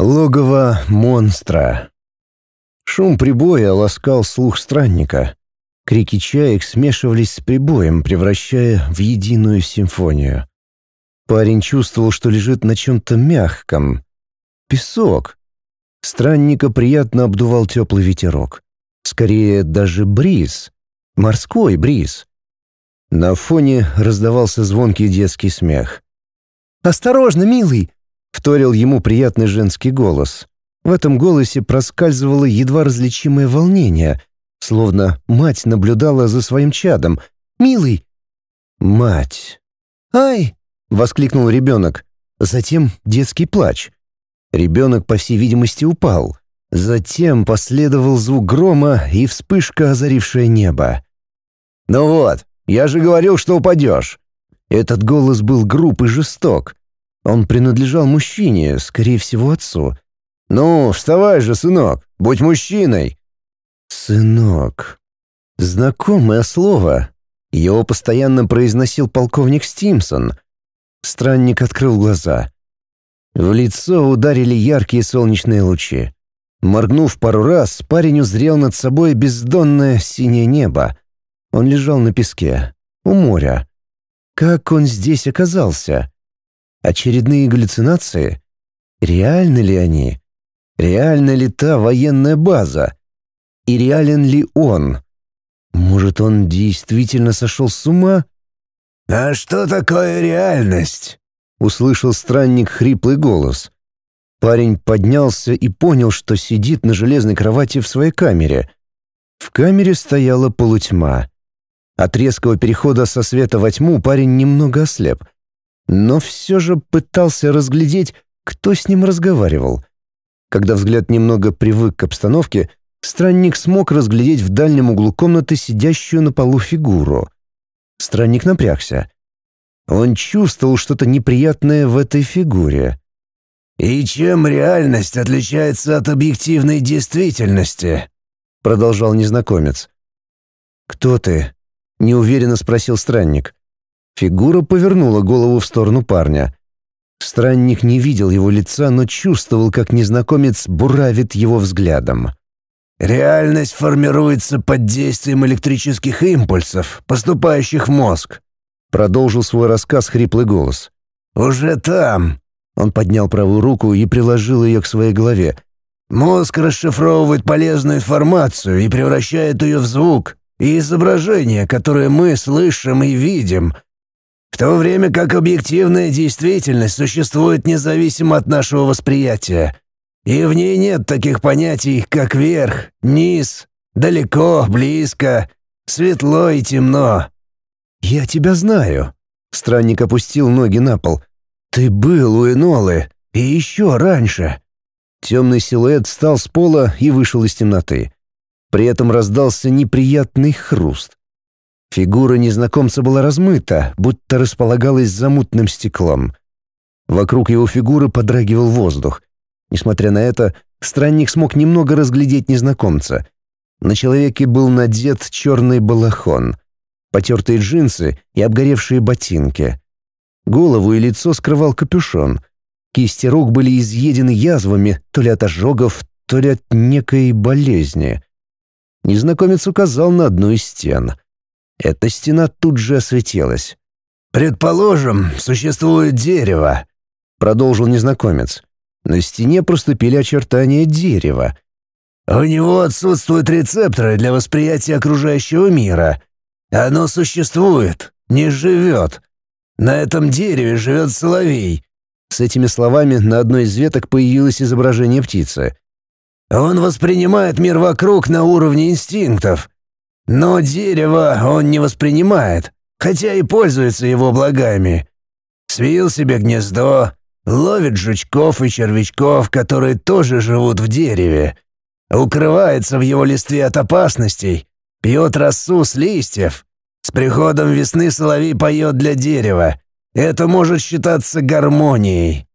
Логово монстра. Шум прибоя ласкал слух странника. Крики чаек смешивались с прибоем, превращая в единую симфонию. Парень чувствовал, что лежит на чем-то мягком. Песок. Странника приятно обдувал теплый ветерок. Скорее, даже бриз. Морской бриз. На фоне раздавался звонкий детский смех. «Осторожно, милый!» — вторил ему приятный женский голос. В этом голосе проскальзывало едва различимое волнение, словно мать наблюдала за своим чадом. «Милый!» «Мать!» «Ай!» — воскликнул ребенок. Затем детский плач. Ребенок, по всей видимости, упал. Затем последовал звук грома и вспышка, озарившая небо. «Ну вот, я же говорил, что упадешь!» Этот голос был груб и жесток. Он принадлежал мужчине, скорее всего, отцу. «Ну, вставай же, сынок, будь мужчиной!» «Сынок». Знакомое слово. Его постоянно произносил полковник Стимсон. Странник открыл глаза. В лицо ударили яркие солнечные лучи. Моргнув пару раз, парень узрел над собой бездонное синее небо. Он лежал на песке, у моря. Как он здесь оказался? Очередные галлюцинации? Реальны ли они? Реальна ли та военная база? И реален ли он? Может, он действительно сошел с ума? «А что такое реальность?» — услышал странник хриплый голос. Парень поднялся и понял, что сидит на железной кровати в своей камере. В камере стояла полутьма. От резкого перехода со света во тьму парень немного ослеп — но все же пытался разглядеть, кто с ним разговаривал. Когда взгляд немного привык к обстановке, странник смог разглядеть в дальнем углу комнаты сидящую на полу фигуру. Странник напрягся. Он чувствовал что-то неприятное в этой фигуре. «И чем реальность отличается от объективной действительности?» — продолжал незнакомец. «Кто ты?» — неуверенно спросил странник. Фигура повернула голову в сторону парня. Странник не видел его лица, но чувствовал, как незнакомец буравит его взглядом. «Реальность формируется под действием электрических импульсов, поступающих в мозг», — продолжил свой рассказ хриплый голос. «Уже там», — он поднял правую руку и приложил ее к своей голове, «мозг расшифровывает полезную информацию и превращает ее в звук и изображение, которое мы слышим и видим, в то время как объективная действительность существует независимо от нашего восприятия, и в ней нет таких понятий, как верх, низ, далеко, близко, светло и темно. «Я тебя знаю», — странник опустил ноги на пол. «Ты был у Энолы, и еще раньше». Темный силуэт встал с пола и вышел из темноты. При этом раздался неприятный хруст. Фигура незнакомца была размыта, будто располагалась за мутным стеклом. Вокруг его фигуры подрагивал воздух. Несмотря на это, странник смог немного разглядеть незнакомца. На человеке был надет черный балахон, потертые джинсы и обгоревшие ботинки. Голову и лицо скрывал капюшон. Кисти рук были изъедены язвами то ли от ожогов, то ли от некой болезни. Незнакомец указал на одну из стен — эта стена тут же осветилась. «Предположим, существует дерево», — продолжил незнакомец. На стене проступили очертания дерева. «У него отсутствуют рецепторы для восприятия окружающего мира. Оно существует, не живет. На этом дереве живет соловей». С этими словами на одной из веток появилось изображение птицы. «Он воспринимает мир вокруг на уровне инстинктов. Но дерево он не воспринимает, хотя и пользуется его благами. Свил себе гнездо, ловит жучков и червячков, которые тоже живут в дереве. Укрывается в его листве от опасностей, пьет росу с листьев. С приходом весны соловей поет для дерева. Это может считаться гармонией.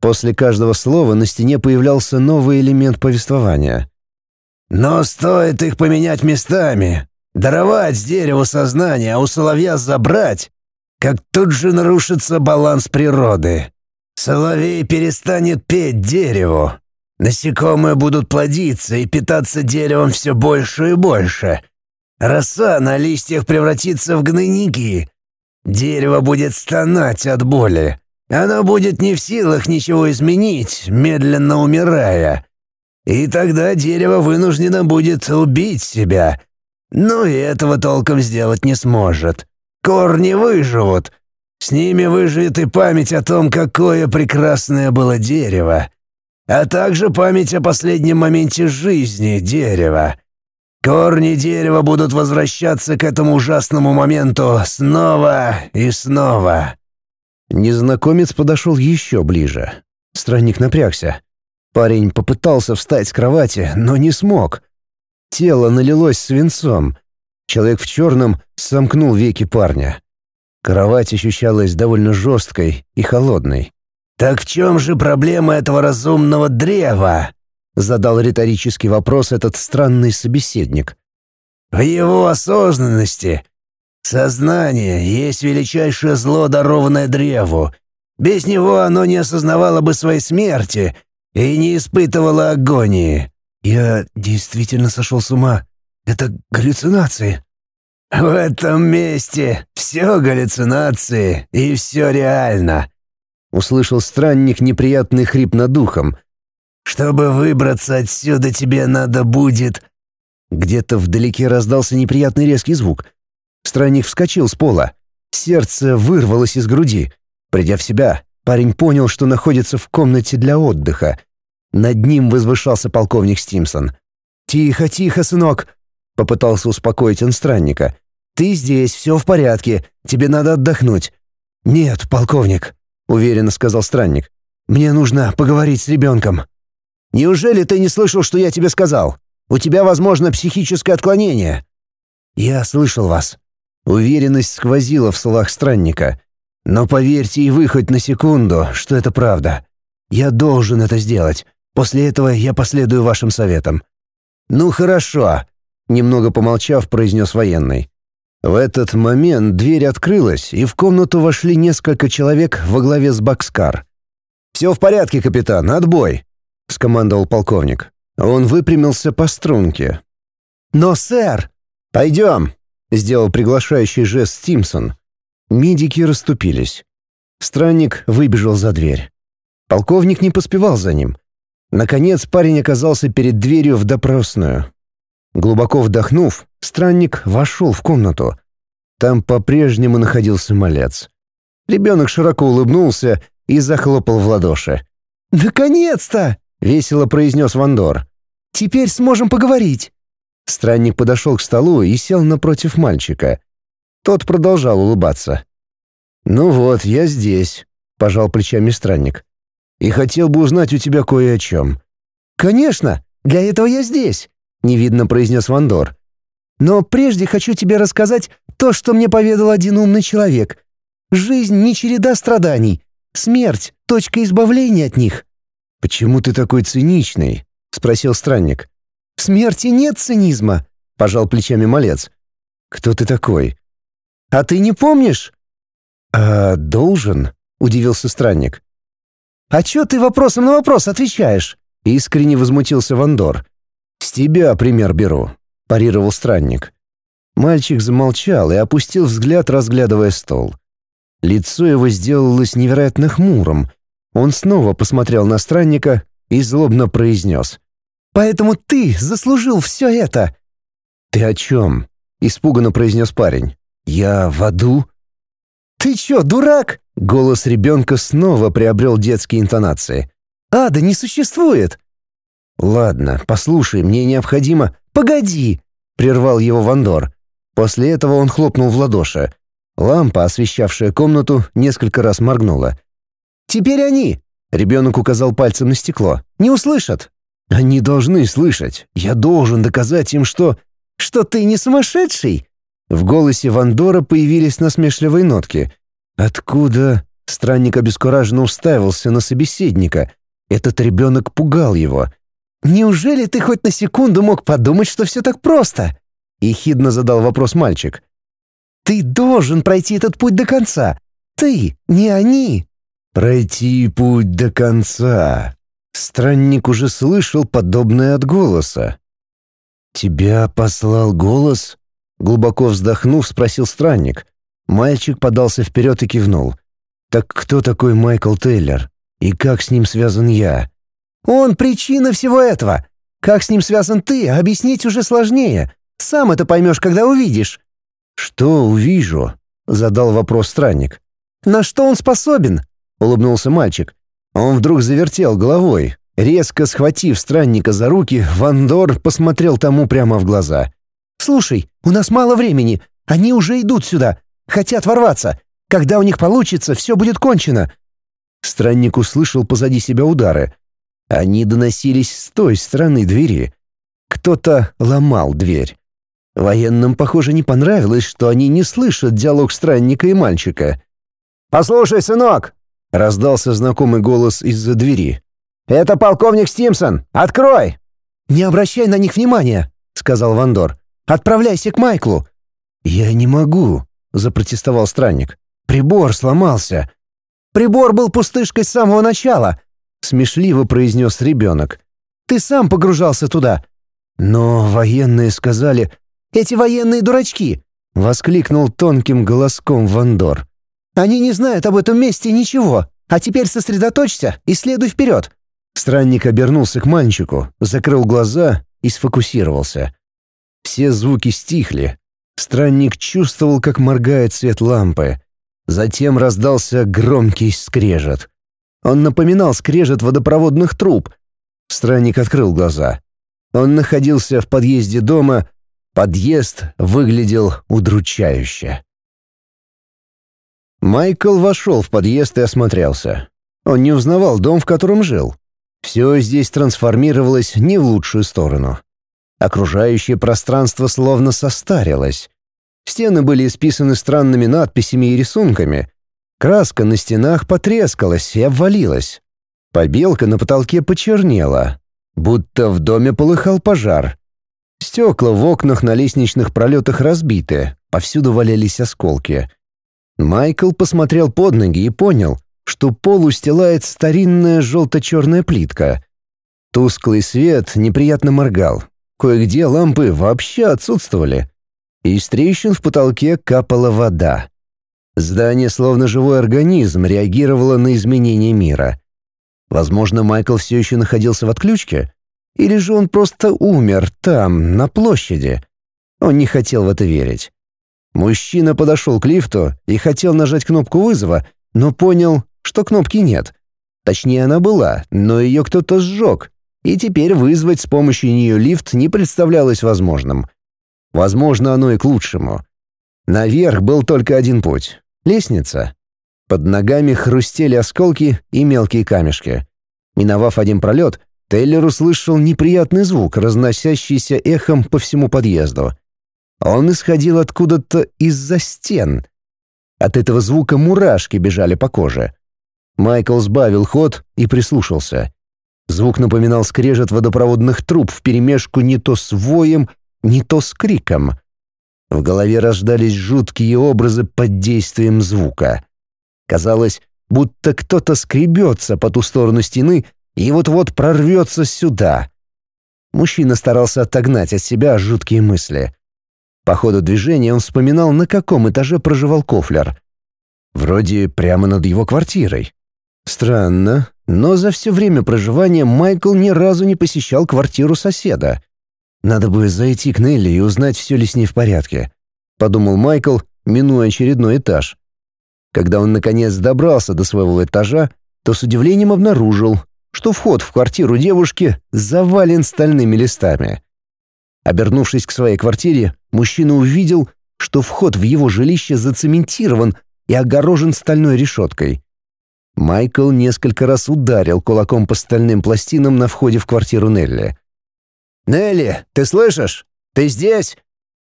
После каждого слова на стене появлялся новый элемент повествования. Но стоит их поменять местами, Даровать дереву сознание, а у соловья забрать, как тут же нарушится баланс природы. Соловей перестанет петь дереву, Насекомые будут плодиться и питаться деревом все больше и больше. Роса на листьях превратится в гнойники. Дерево будет стонать от боли. Оно будет не в силах ничего изменить, медленно умирая. И тогда дерево вынуждено будет убить себя. Но и этого толком сделать не сможет. Корни выживут. С ними выживет и память о том, какое прекрасное было дерево. А также память о последнем моменте жизни дерева. Корни дерева будут возвращаться к этому ужасному моменту снова и снова. Незнакомец подошел еще ближе. Странник напрягся. Парень попытался встать с кровати, но не смог. Тело налилось свинцом. Человек в черном сомкнул веки парня. Кровать ощущалась довольно жесткой и холодной. «Так в чем же проблема этого разумного древа?» — задал риторический вопрос этот странный собеседник. «В его осознанности Сознание есть величайшее зло, дарованное древу. Без него оно не осознавало бы своей смерти и не испытывало агонии. Я действительно сошел с ума. Это галлюцинации. В этом месте все галлюцинации и все реально. Услышал странник неприятный хрип над духом. Чтобы выбраться отсюда, тебе надо будет... Где-то вдалеке раздался неприятный резкий звук — Странник вскочил с пола. Сердце вырвалось из груди. Придя в себя, парень понял, что находится в комнате для отдыха. Над ним возвышался полковник Стимсон. «Тихо, тихо, сынок!» — попытался успокоить он странника. «Ты здесь, все в порядке, тебе надо отдохнуть». «Нет, полковник», — уверенно сказал странник. «Мне нужно поговорить с ребенком». «Неужели ты не слышал, что я тебе сказал? У тебя, возможно, психическое отклонение». «Я слышал вас», Уверенность сквозила в словах странника. «Но поверьте и вы хоть на секунду, что это правда. Я должен это сделать. После этого я последую вашим советам». «Ну хорошо», — немного помолчав, произнес военный. В этот момент дверь открылась, и в комнату вошли несколько человек во главе с Бакскар. «Все в порядке, капитан, отбой», — скомандовал полковник. Он выпрямился по струнке. «Но, сэр!» «Пойдем!» Сделал приглашающий жест Стимсон. Медики расступились. Странник выбежал за дверь. Полковник не поспевал за ним. Наконец парень оказался перед дверью в допросную. Глубоко вдохнув, странник вошел в комнату. Там по-прежнему находился малец. Ребенок широко улыбнулся и захлопал в ладоши. «Наконец-то!» — весело произнес Вандор. «Теперь сможем поговорить». Странник подошел к столу и сел напротив мальчика. Тот продолжал улыбаться. «Ну вот, я здесь», — пожал плечами странник. «И хотел бы узнать у тебя кое о чем». «Конечно, для этого я здесь», — невидно произнес Вандор. «Но прежде хочу тебе рассказать то, что мне поведал один умный человек. Жизнь не череда страданий. Смерть — точка избавления от них». «Почему ты такой циничный?» — спросил странник. В смерти нет цинизма», — пожал плечами малец. «Кто ты такой?» «А ты не помнишь?» «А должен?» — удивился странник. «А чё ты вопросом на вопрос отвечаешь?» — искренне возмутился Вандор. «С тебя пример беру», — парировал странник. Мальчик замолчал и опустил взгляд, разглядывая стол. Лицо его сделалось невероятно хмурым. Он снова посмотрел на странника и злобно произнес. Поэтому ты заслужил все это!» «Ты о чем?» — испуганно произнес парень. «Я в аду?» «Ты чё, дурак?» Голос ребенка снова приобрел детские интонации. «Ада не существует!» «Ладно, послушай, мне необходимо...» «Погоди!» — прервал его Вандор. После этого он хлопнул в ладоши. Лампа, освещавшая комнату, несколько раз моргнула. «Теперь они!» — ребенок указал пальцем на стекло. «Не услышат!» Они должны слышать. Я должен доказать им, что... Что ты не сумасшедший? В голосе Вандора появились насмешливые нотки. Откуда? Странник обескураженно уставился на собеседника. Этот ребенок пугал его. «Неужели ты хоть на секунду мог подумать, что все так просто?» Ехидно задал вопрос мальчик. «Ты должен пройти этот путь до конца. Ты, не они». «Пройти путь до конца», Странник уже слышал подобное от голоса. «Тебя послал голос?» Глубоко вздохнув, спросил странник. Мальчик подался вперед и кивнул. «Так кто такой Майкл Тейлор? И как с ним связан я?» «Он причина всего этого. Как с ним связан ты, объяснить уже сложнее. Сам это поймешь, когда увидишь». «Что увижу?» — задал вопрос странник. «На что он способен?» — улыбнулся мальчик. Он вдруг завертел головой. Резко схватив странника за руки, Вандор посмотрел тому прямо в глаза. «Слушай, у нас мало времени. Они уже идут сюда. Хотят ворваться. Когда у них получится, все будет кончено». Странник услышал позади себя удары. Они доносились с той стороны двери. Кто-то ломал дверь. Военным, похоже, не понравилось, что они не слышат диалог странника и мальчика. «Послушай, сынок!» — раздался знакомый голос из-за двери. «Это полковник Стимсон! Открой!» «Не обращай на них внимания!» — сказал Вандор. «Отправляйся к Майклу!» «Я не могу!» — запротестовал странник. «Прибор сломался!» «Прибор был пустышкой с самого начала!» — смешливо произнес ребенок. «Ты сам погружался туда!» «Но военные сказали...» «Эти военные дурачки!» — воскликнул тонким голоском Вандор. Они не знают об этом месте ничего. А теперь сосредоточься и следуй вперед». Странник обернулся к мальчику, закрыл глаза и сфокусировался. Все звуки стихли. Странник чувствовал, как моргает свет лампы. Затем раздался громкий скрежет. Он напоминал скрежет водопроводных труб. Странник открыл глаза. Он находился в подъезде дома. Подъезд выглядел удручающе. Майкл вошел в подъезд и осмотрелся. Он не узнавал дом, в котором жил. Все здесь трансформировалось не в лучшую сторону. Окружающее пространство словно состарилось. Стены были исписаны странными надписями и рисунками. Краска на стенах потрескалась и обвалилась. Побелка на потолке почернела, будто в доме полыхал пожар. Стекла в окнах на лестничных пролетах разбиты, повсюду валялись осколки — Майкл посмотрел под ноги и понял, что пол устилает старинная желто-черная плитка. Тусклый свет неприятно моргал. Кое-где лампы вообще отсутствовали. Из трещин в потолке капала вода. Здание, словно живой организм, реагировало на изменения мира. Возможно, Майкл все еще находился в отключке? Или же он просто умер там, на площади? Он не хотел в это верить. Мужчина подошел к лифту и хотел нажать кнопку вызова, но понял, что кнопки нет. Точнее, она была, но ее кто-то сжег, и теперь вызвать с помощью нее лифт не представлялось возможным. Возможно, оно и к лучшему. Наверх был только один путь — лестница. Под ногами хрустели осколки и мелкие камешки. Миновав один пролет, Тейлер услышал неприятный звук, разносящийся эхом по всему подъезду. Он исходил откуда-то из-за стен. От этого звука мурашки бежали по коже. Майкл сбавил ход и прислушался. Звук напоминал скрежет водопроводных труб вперемешку не то с воем, не то с криком. В голове рождались жуткие образы под действием звука. Казалось, будто кто-то скребется по ту сторону стены и вот-вот прорвется сюда. Мужчина старался отогнать от себя жуткие мысли. По ходу движения он вспоминал, на каком этаже проживал Кофлер. Вроде прямо над его квартирой. Странно, но за все время проживания Майкл ни разу не посещал квартиру соседа. Надо бы зайти к Нелли и узнать, все ли с ней в порядке, подумал Майкл, минуя очередной этаж. Когда он наконец добрался до своего этажа, то с удивлением обнаружил, что вход в квартиру девушки завален стальными листами. Обернувшись к своей квартире, мужчина увидел, что вход в его жилище зацементирован и огорожен стальной решеткой. Майкл несколько раз ударил кулаком по стальным пластинам на входе в квартиру Нелли. «Нелли, ты слышишь? Ты здесь?»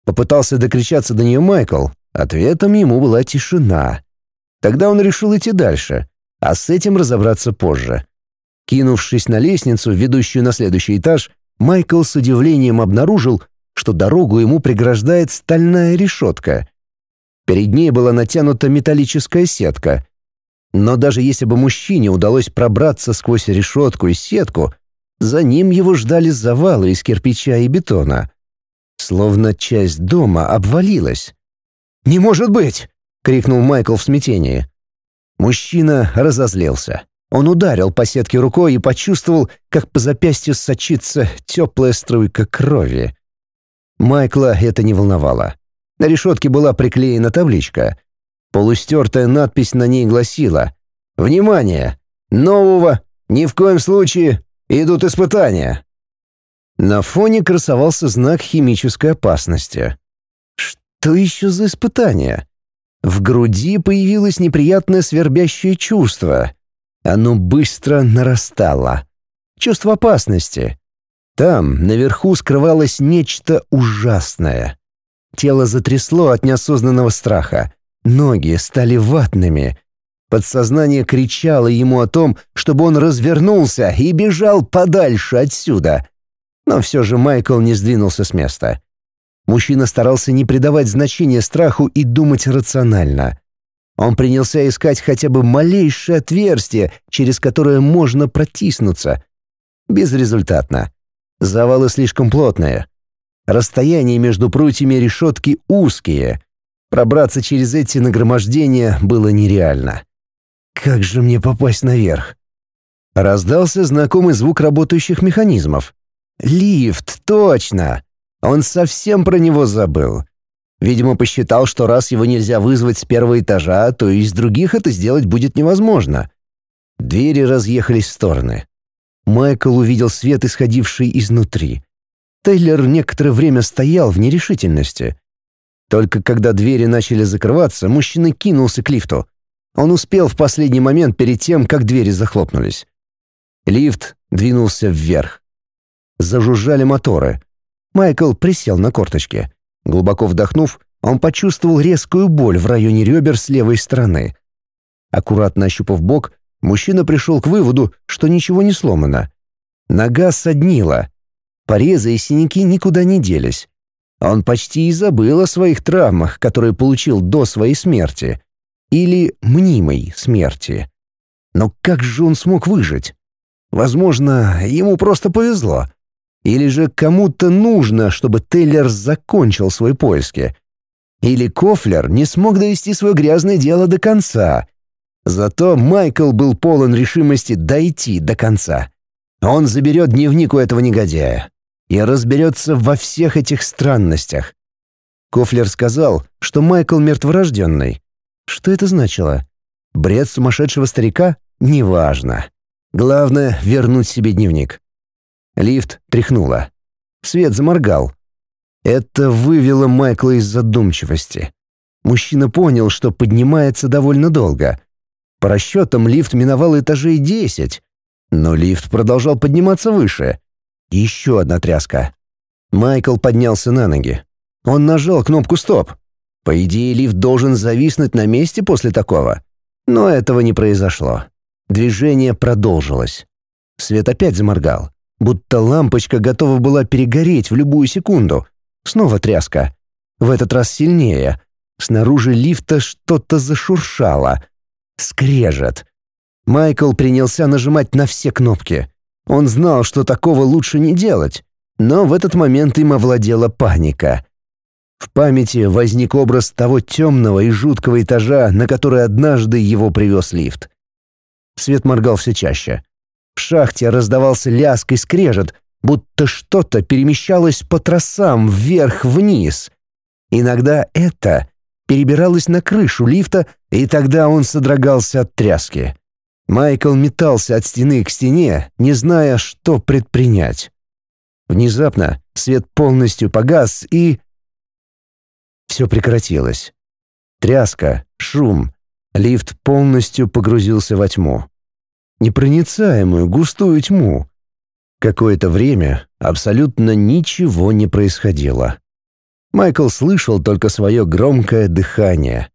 Попытался докричаться до нее Майкл. Ответом ему была тишина. Тогда он решил идти дальше, а с этим разобраться позже. Кинувшись на лестницу, ведущую на следующий этаж, Майкл с удивлением обнаружил, что дорогу ему преграждает стальная решетка. Перед ней была натянута металлическая сетка. Но даже если бы мужчине удалось пробраться сквозь решетку и сетку, за ним его ждали завалы из кирпича и бетона. Словно часть дома обвалилась. «Не может быть!» — крикнул Майкл в смятении. Мужчина разозлился. Он ударил по сетке рукой и почувствовал, как по запястью сочится теплая струйка крови. Майкла это не волновало. На решетке была приклеена табличка. Полустертая надпись на ней гласила «Внимание! Нового! Ни в коем случае! Идут испытания!» На фоне красовался знак химической опасности. Что еще за испытания? В груди появилось неприятное свербящее чувство. Оно быстро нарастало. Чувство опасности. Там, наверху, скрывалось нечто ужасное. Тело затрясло от неосознанного страха. Ноги стали ватными. Подсознание кричало ему о том, чтобы он развернулся и бежал подальше отсюда. Но все же Майкл не сдвинулся с места. Мужчина старался не придавать значения страху и думать рационально. Он принялся искать хотя бы малейшее отверстие, через которое можно протиснуться. Безрезультатно. Завалы слишком плотные. Расстояние между прутьями решетки узкие. Пробраться через эти нагромождения было нереально. «Как же мне попасть наверх?» Раздался знакомый звук работающих механизмов. «Лифт, точно!» Он совсем про него забыл. Видимо, посчитал, что раз его нельзя вызвать с первого этажа, то и с других это сделать будет невозможно. Двери разъехались в стороны. Майкл увидел свет, исходивший изнутри. Тейлер некоторое время стоял в нерешительности. Только когда двери начали закрываться, мужчина кинулся к лифту. Он успел в последний момент перед тем, как двери захлопнулись. Лифт двинулся вверх. Зажужжали моторы. Майкл присел на корточки. Глубоко вдохнув, он почувствовал резкую боль в районе ребер с левой стороны. Аккуратно ощупав бок, мужчина пришел к выводу, что ничего не сломано. Нога соднила. Порезы и синяки никуда не делись. Он почти и забыл о своих травмах, которые получил до своей смерти. Или мнимой смерти. Но как же он смог выжить? Возможно, ему просто повезло. Или же кому-то нужно, чтобы Тейлер закончил свои поиски. Или Кофлер не смог довести свое грязное дело до конца. Зато Майкл был полон решимости дойти до конца. Он заберет дневник у этого негодяя и разберется во всех этих странностях. Кофлер сказал, что Майкл мертворожденный. Что это значило? Бред сумасшедшего старика? Неважно. Главное — вернуть себе дневник. Лифт тряхнуло. Свет заморгал. Это вывело Майкла из задумчивости. Мужчина понял, что поднимается довольно долго. По расчетам лифт миновал этажей десять, но лифт продолжал подниматься выше. Еще одна тряска. Майкл поднялся на ноги. Он нажал кнопку «Стоп». По идее, лифт должен зависнуть на месте после такого. Но этого не произошло. Движение продолжилось. Свет опять заморгал будто лампочка готова была перегореть в любую секунду. Снова тряска. В этот раз сильнее. Снаружи лифта что-то зашуршало. Скрежет. Майкл принялся нажимать на все кнопки. Он знал, что такого лучше не делать. Но в этот момент им овладела паника. В памяти возник образ того темного и жуткого этажа, на который однажды его привез лифт. Свет моргал все чаще. В шахте раздавался лязг и скрежет, будто что-то перемещалось по тросам вверх-вниз. Иногда это перебиралось на крышу лифта, и тогда он содрогался от тряски. Майкл метался от стены к стене, не зная, что предпринять. Внезапно свет полностью погас, и... Все прекратилось. Тряска, шум. Лифт полностью погрузился во тьму непроницаемую густую тьму. Какое-то время абсолютно ничего не происходило. Майкл слышал только свое громкое дыхание.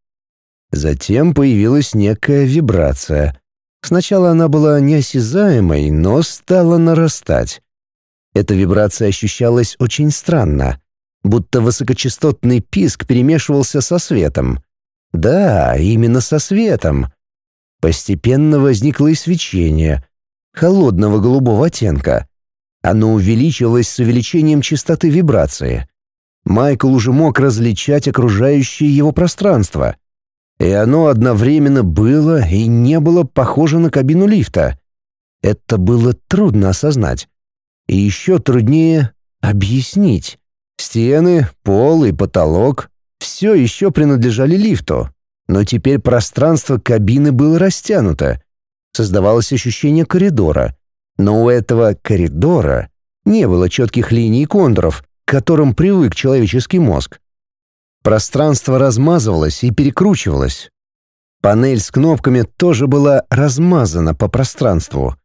Затем появилась некая вибрация. Сначала она была неосязаемой, но стала нарастать. Эта вибрация ощущалась очень странно, будто высокочастотный писк перемешивался со светом. Да, именно со светом. Постепенно возникло и свечение, холодного голубого оттенка. Оно увеличивалось с увеличением частоты вибрации. Майкл уже мог различать окружающее его пространство. И оно одновременно было и не было похоже на кабину лифта. Это было трудно осознать. И еще труднее объяснить. Стены, пол и потолок все еще принадлежали лифту, но теперь пространство кабины было растянуто. Создавалось ощущение коридора, но у этого коридора не было четких линий и контуров, к которым привык человеческий мозг. Пространство размазывалось и перекручивалось. Панель с кнопками тоже была размазана по пространству.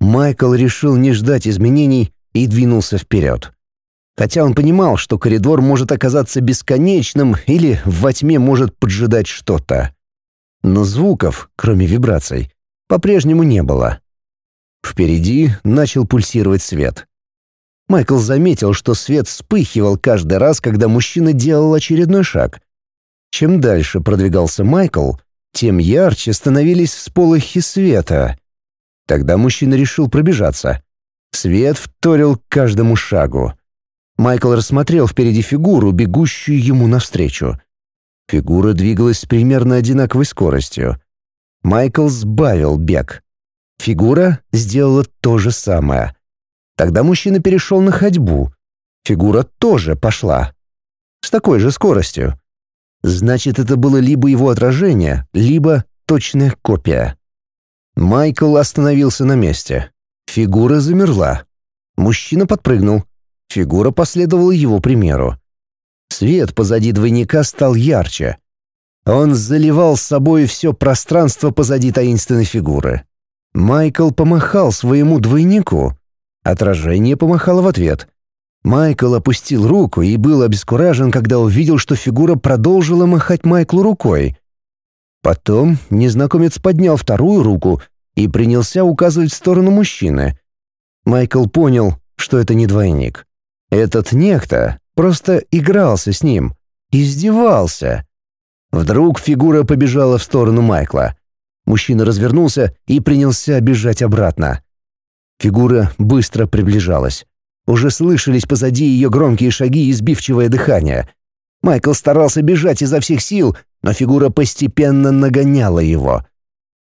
Майкл решил не ждать изменений и двинулся вперед. Хотя он понимал, что коридор может оказаться бесконечным или во тьме может поджидать что-то. Но звуков, кроме вибраций, по-прежнему не было. Впереди начал пульсировать свет. Майкл заметил, что свет вспыхивал каждый раз, когда мужчина делал очередной шаг. Чем дальше продвигался Майкл, тем ярче становились всполохи света. Тогда мужчина решил пробежаться. Свет вторил каждому шагу. Майкл рассмотрел впереди фигуру, бегущую ему навстречу. Фигура двигалась с примерно одинаковой скоростью. Майкл сбавил бег. Фигура сделала то же самое. Тогда мужчина перешел на ходьбу. Фигура тоже пошла. С такой же скоростью. Значит, это было либо его отражение, либо точная копия. Майкл остановился на месте. Фигура замерла. Мужчина подпрыгнул. Фигура последовала его примеру. Свет позади двойника стал ярче. Он заливал с собой все пространство позади таинственной фигуры. Майкл помахал своему двойнику. Отражение помахало в ответ. Майкл опустил руку и был обескуражен, когда увидел, что фигура продолжила махать Майклу рукой. Потом незнакомец поднял вторую руку и принялся указывать в сторону мужчины. Майкл понял, что это не двойник. Этот некто просто игрался с ним, издевался. Вдруг фигура побежала в сторону Майкла. Мужчина развернулся и принялся бежать обратно. Фигура быстро приближалась. Уже слышались позади ее громкие шаги и сбивчивое дыхание. Майкл старался бежать изо всех сил, но фигура постепенно нагоняла его.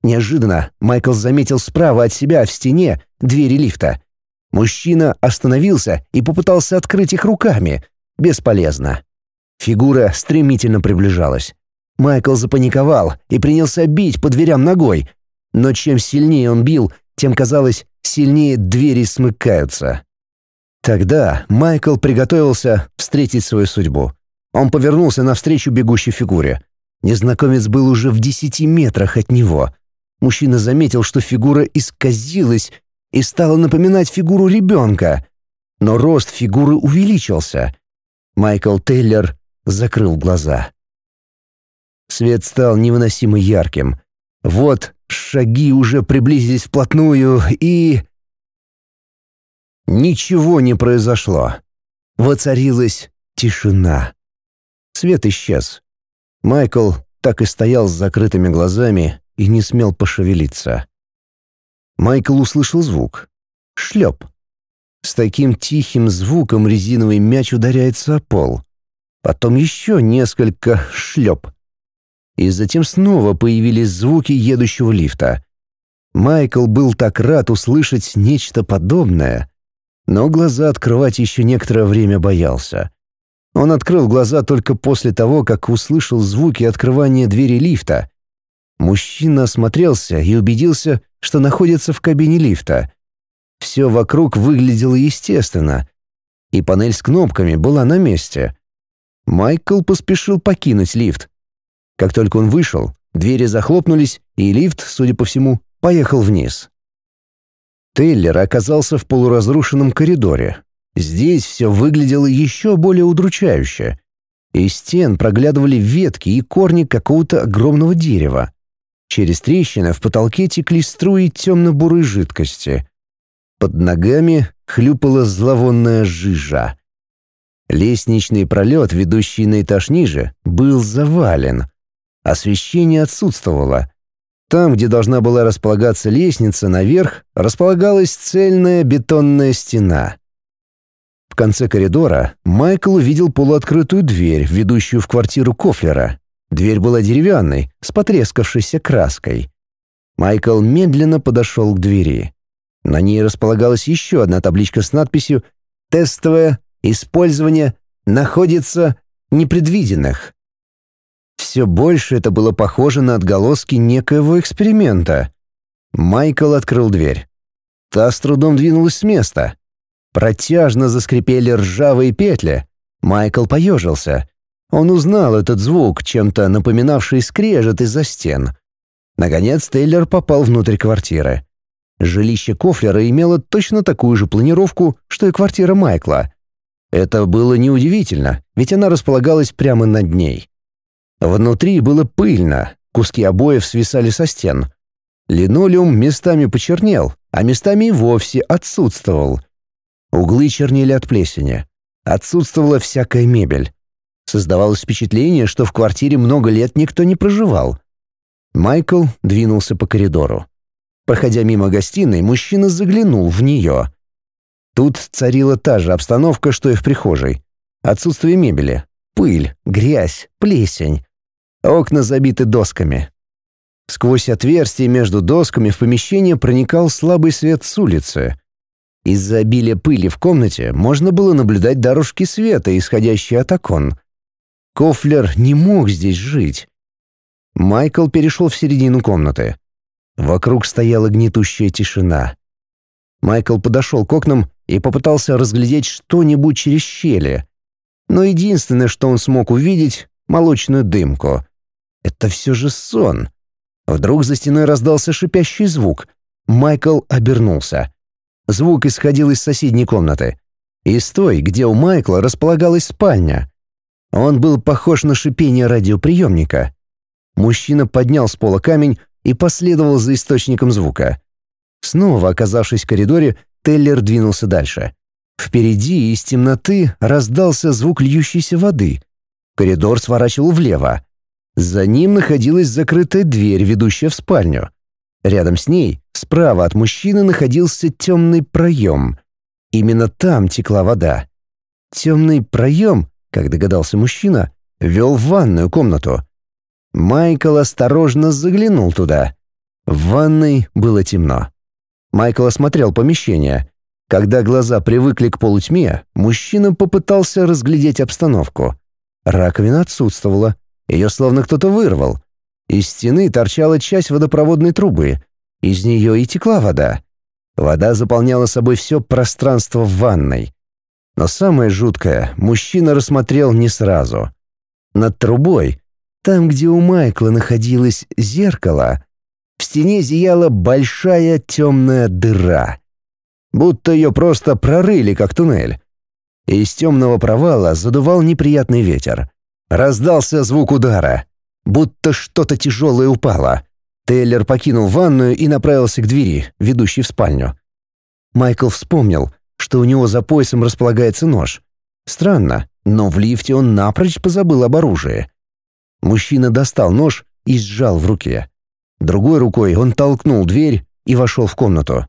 Неожиданно Майкл заметил справа от себя в стене двери лифта. Мужчина остановился и попытался открыть их руками. Бесполезно. Фигура стремительно приближалась. Майкл запаниковал и принялся бить по дверям ногой. Но чем сильнее он бил, тем казалось, сильнее двери смыкаются. Тогда Майкл приготовился встретить свою судьбу. Он повернулся навстречу бегущей фигуре. Незнакомец был уже в десяти метрах от него. Мужчина заметил, что фигура исказилась и стала напоминать фигуру ребенка. Но рост фигуры увеличился. Майкл Тейлор закрыл глаза. Свет стал невыносимо ярким. Вот шаги уже приблизились вплотную, и... Ничего не произошло. Воцарилась тишина. Свет исчез. Майкл так и стоял с закрытыми глазами и не смел пошевелиться. Майкл услышал звук. Шлеп. С таким тихим звуком резиновый мяч ударяется о пол. Потом еще несколько шлеп. И затем снова появились звуки едущего лифта. Майкл был так рад услышать нечто подобное, но глаза открывать еще некоторое время боялся. Он открыл глаза только после того, как услышал звуки открывания двери лифта. Мужчина осмотрелся и убедился, что находится в кабине лифта. Все вокруг выглядело естественно, и панель с кнопками была на месте. Майкл поспешил покинуть лифт. Как только он вышел, двери захлопнулись, и лифт, судя по всему, поехал вниз. Тейлер оказался в полуразрушенном коридоре. Здесь все выглядело еще более удручающе. Из стен проглядывали ветки и корни какого-то огромного дерева. Через трещины в потолке текли струи темно-бурой жидкости. Под ногами хлюпала зловонная жижа. Лестничный пролет, ведущий на этаж ниже, был завален. Освещение отсутствовало. там, где должна была располагаться лестница наверх, располагалась цельная бетонная стена. В конце коридора Майкл увидел полуоткрытую дверь, ведущую в квартиру Кофлера. Дверь была деревянной, с потрескавшейся краской. Майкл медленно подошел к двери. На ней располагалась еще одна табличка с надписью «Тестовое использование находится непредвиденных». Все больше это было похоже на отголоски некоего эксперимента. Майкл открыл дверь. Та с трудом двинулась с места. Протяжно заскрипели ржавые петли. Майкл поежился. Он узнал этот звук, чем-то напоминавший скрежет из-за стен. Наконец Тейлор попал внутрь квартиры. Жилище Кофлера имело точно такую же планировку, что и квартира Майкла. Это было неудивительно, ведь она располагалась прямо над ней. Внутри было пыльно, куски обоев свисали со стен. Линолеум местами почернел, а местами и вовсе отсутствовал. Углы чернели от плесени. Отсутствовала всякая мебель. Создавалось впечатление, что в квартире много лет никто не проживал. Майкл двинулся по коридору. Проходя мимо гостиной, мужчина заглянул в нее. Тут царила та же обстановка, что и в прихожей. Отсутствие мебели, пыль, грязь, плесень. Окна забиты досками. Сквозь отверстие между досками в помещение проникал слабый свет с улицы. Из-за обилия пыли в комнате можно было наблюдать дорожки света, исходящие от окон. Кофлер не мог здесь жить. Майкл перешел в середину комнаты. Вокруг стояла гнетущая тишина. Майкл подошел к окнам и попытался разглядеть что-нибудь через щели. Но единственное, что он смог увидеть — молочную дымку. Это все же сон. Вдруг за стеной раздался шипящий звук. Майкл обернулся. Звук исходил из соседней комнаты. Из той, где у Майкла располагалась спальня. Он был похож на шипение радиоприемника. Мужчина поднял с пола камень и последовал за источником звука. Снова оказавшись в коридоре, Теллер двинулся дальше. Впереди из темноты раздался звук льющейся воды. Коридор сворачивал влево. За ним находилась закрытая дверь, ведущая в спальню. Рядом с ней, справа от мужчины, находился темный проем. Именно там текла вода. Темный проем, как догадался мужчина, вел в ванную комнату. Майкл осторожно заглянул туда. В ванной было темно. Майкл осмотрел помещение. Когда глаза привыкли к полутьме, мужчина попытался разглядеть обстановку. Раковина отсутствовала. Ее словно кто-то вырвал. Из стены торчала часть водопроводной трубы. Из нее и текла вода. Вода заполняла собой все пространство в ванной. Но самое жуткое мужчина рассмотрел не сразу. Над трубой там, где у Майкла находилось зеркало, в стене зияла большая темная дыра. Будто ее просто прорыли, как туннель. Из темного провала задувал неприятный ветер. Раздался звук удара. Будто что-то тяжелое упало. Тейлер покинул ванную и направился к двери, ведущей в спальню. Майкл вспомнил, что у него за поясом располагается нож. Странно, но в лифте он напрочь позабыл об оружии. Мужчина достал нож и сжал в руке. Другой рукой он толкнул дверь и вошел в комнату.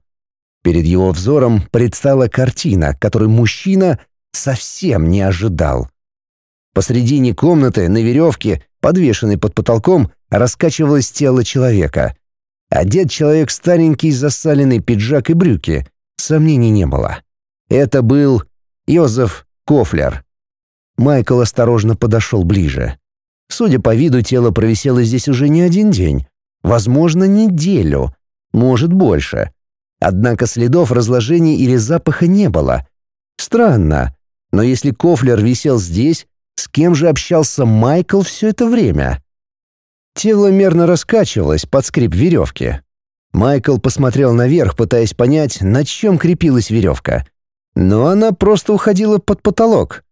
Перед его взором предстала картина, которую мужчина совсем не ожидал. Посредине комнаты на веревке, подвешенной под потолком, раскачивалось тело человека. Одет человек старенький засаленный пиджак и брюки. Сомнений не было. Это был Йозеф Кофлер. Майкл осторожно подошел ближе. Судя по виду, тело провисело здесь уже не один день. Возможно, неделю. Может, больше. Однако следов разложения или запаха не было. Странно. Но если Кофлер висел здесь, с кем же общался Майкл все это время? Тело мерно раскачивалось под скрип веревки. Майкл посмотрел наверх, пытаясь понять, на чем крепилась веревка. Но она просто уходила под потолок.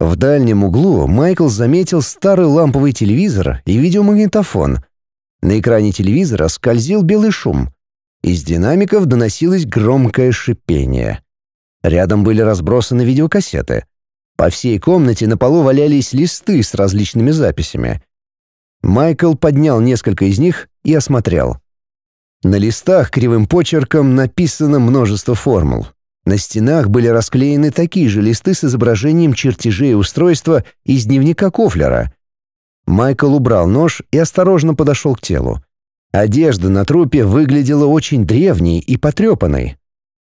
В дальнем углу Майкл заметил старый ламповый телевизор и видеомагнитофон. На экране телевизора скользил белый шум. Из динамиков доносилось громкое шипение. Рядом были разбросаны видеокассеты. По всей комнате на полу валялись листы с различными записями. Майкл поднял несколько из них и осмотрел. На листах кривым почерком написано множество формул. На стенах были расклеены такие же листы с изображением чертежей устройства из дневника Кофлера. Майкл убрал нож и осторожно подошел к телу. Одежда на трупе выглядела очень древней и потрепанной.